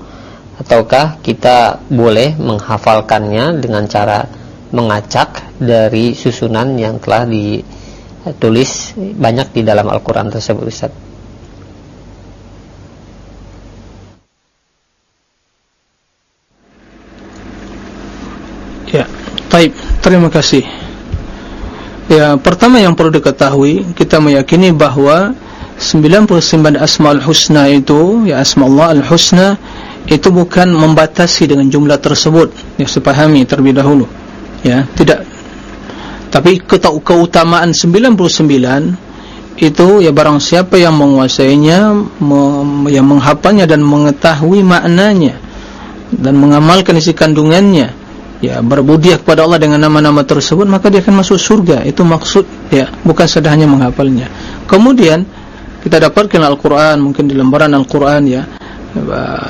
ataukah kita boleh menghafalkannya dengan cara mengacak dari susunan yang telah ditulis banyak di dalam Al-Quran tersebut Ustaz Baik. Terima kasih. Ya, pertama yang perlu diketahui, kita meyakini bahawa 99 Asmaul Husna itu, ya Asma Allah Al-Husna itu bukan membatasi dengan jumlah tersebut. Ya, sepahami terlebih dahulu. Ya, tidak. Tapi keutamaan 99 itu ya barang siapa yang menguasainya, yang menghafalnya dan mengetahui maknanya dan mengamalkan isi kandungannya ya berbudiah kepada Allah dengan nama-nama tersebut maka dia akan masuk surga. Itu maksud ya bukan saja hanya menghafalnya. Kemudian kita dapatkan Al-Quran mungkin di lembaran Al-Quran ya.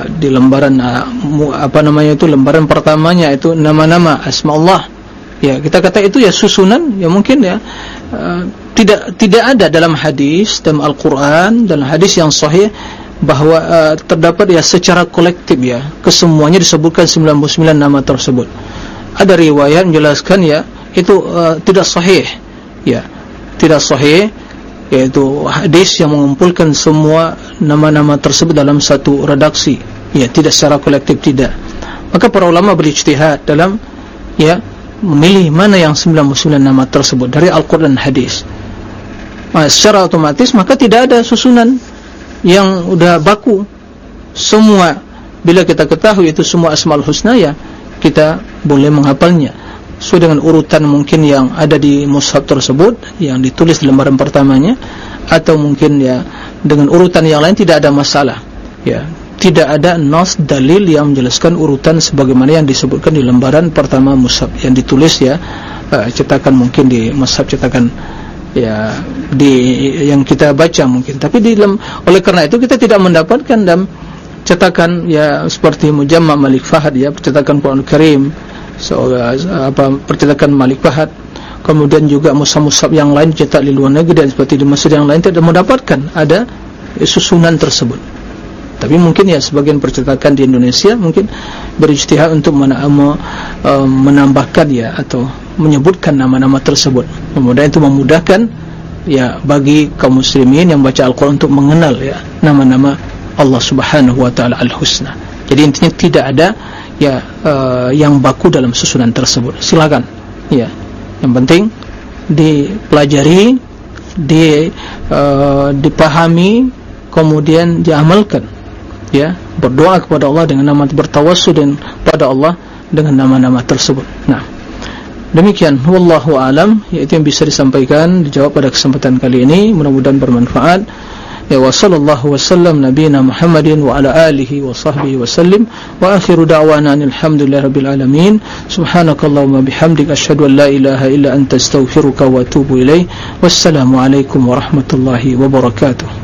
Di lembaran apa namanya itu lembaran pertamanya itu nama-nama asma Allah ya kita kata itu ya susunan ya mungkin ya. Tidak tidak ada dalam hadis dalam Al-Quran dalam hadis yang sahih bahawa uh, terdapat ya secara kolektif ya. Kesemuanya disebutkan 99 nama tersebut ada riwayat menjelaskan ya itu uh, tidak sahih. Ya tidak sahih yaitu hadis yang mengumpulkan semua nama-nama tersebut dalam satu redaksi. Ya tidak secara kolektif tidak. Maka para ulama berijtihad dalam ya memilih mana yang 99 nama tersebut dari Al-Quran hadis. Nah, secara otomatis maka tidak ada susunan yang sudah baku. Semua bila kita ketahui itu semua asmal husna ya kita boleh menghafalnya. Sesuai dengan urutan mungkin yang ada di mushaf tersebut yang ditulis di lembaran pertamanya atau mungkin ya dengan urutan yang lain tidak ada masalah. Ya tidak ada nas dalil yang menjelaskan urutan sebagaimana yang disebutkan di lembaran pertama mushaf yang ditulis ya uh, cetakan mungkin di mushaf cetakan ya di yang kita baca mungkin. Tapi di oleh karena itu kita tidak mendapatkan dalam cetakan ya seperti Mujamma Malik Fahad ya percetakan Quran Karim so, apa percetakan Malik Fahad. Kemudian juga musab-musab yang lain cetak di luar negeri dan seperti di masjid yang lain tidak mendapatkan. Ada susunan tersebut. Tapi mungkin ya sebagian percetakan di Indonesia mungkin berijtihad untuk mena uh, menambahkan ya atau menyebutkan nama-nama tersebut. Kemudian itu memudahkan ya bagi kaum muslimin yang baca Al-Quran untuk mengenal ya nama-nama Allah Subhanahu wa taala al-husna. Jadi intinya tidak ada ya uh, yang baku dalam susunan tersebut. Silakan. Ya. Yang penting dipelajari, di uh, dipahami, kemudian diamalkan. Ya, berdoa kepada Allah dengan nama bertawassul dan pada Allah dengan nama-nama tersebut. Nah, demikian wallahu alam yaitu yang bisa disampaikan dijawab pada kesempatan kali ini mudah-mudahan bermanfaat wa sallallahu wasallam nabiyina Muhammadin wa ala alihi wa sahbihi wasallim wa akhiru da'wana alhamdulillahi rabbil alamin. Subhanakallahumma bihamdika asyhadu an la ilaha illa anta astaghfiruka wa atubu ilaik wassalamu alaikum warahmatullahi wabarakatuh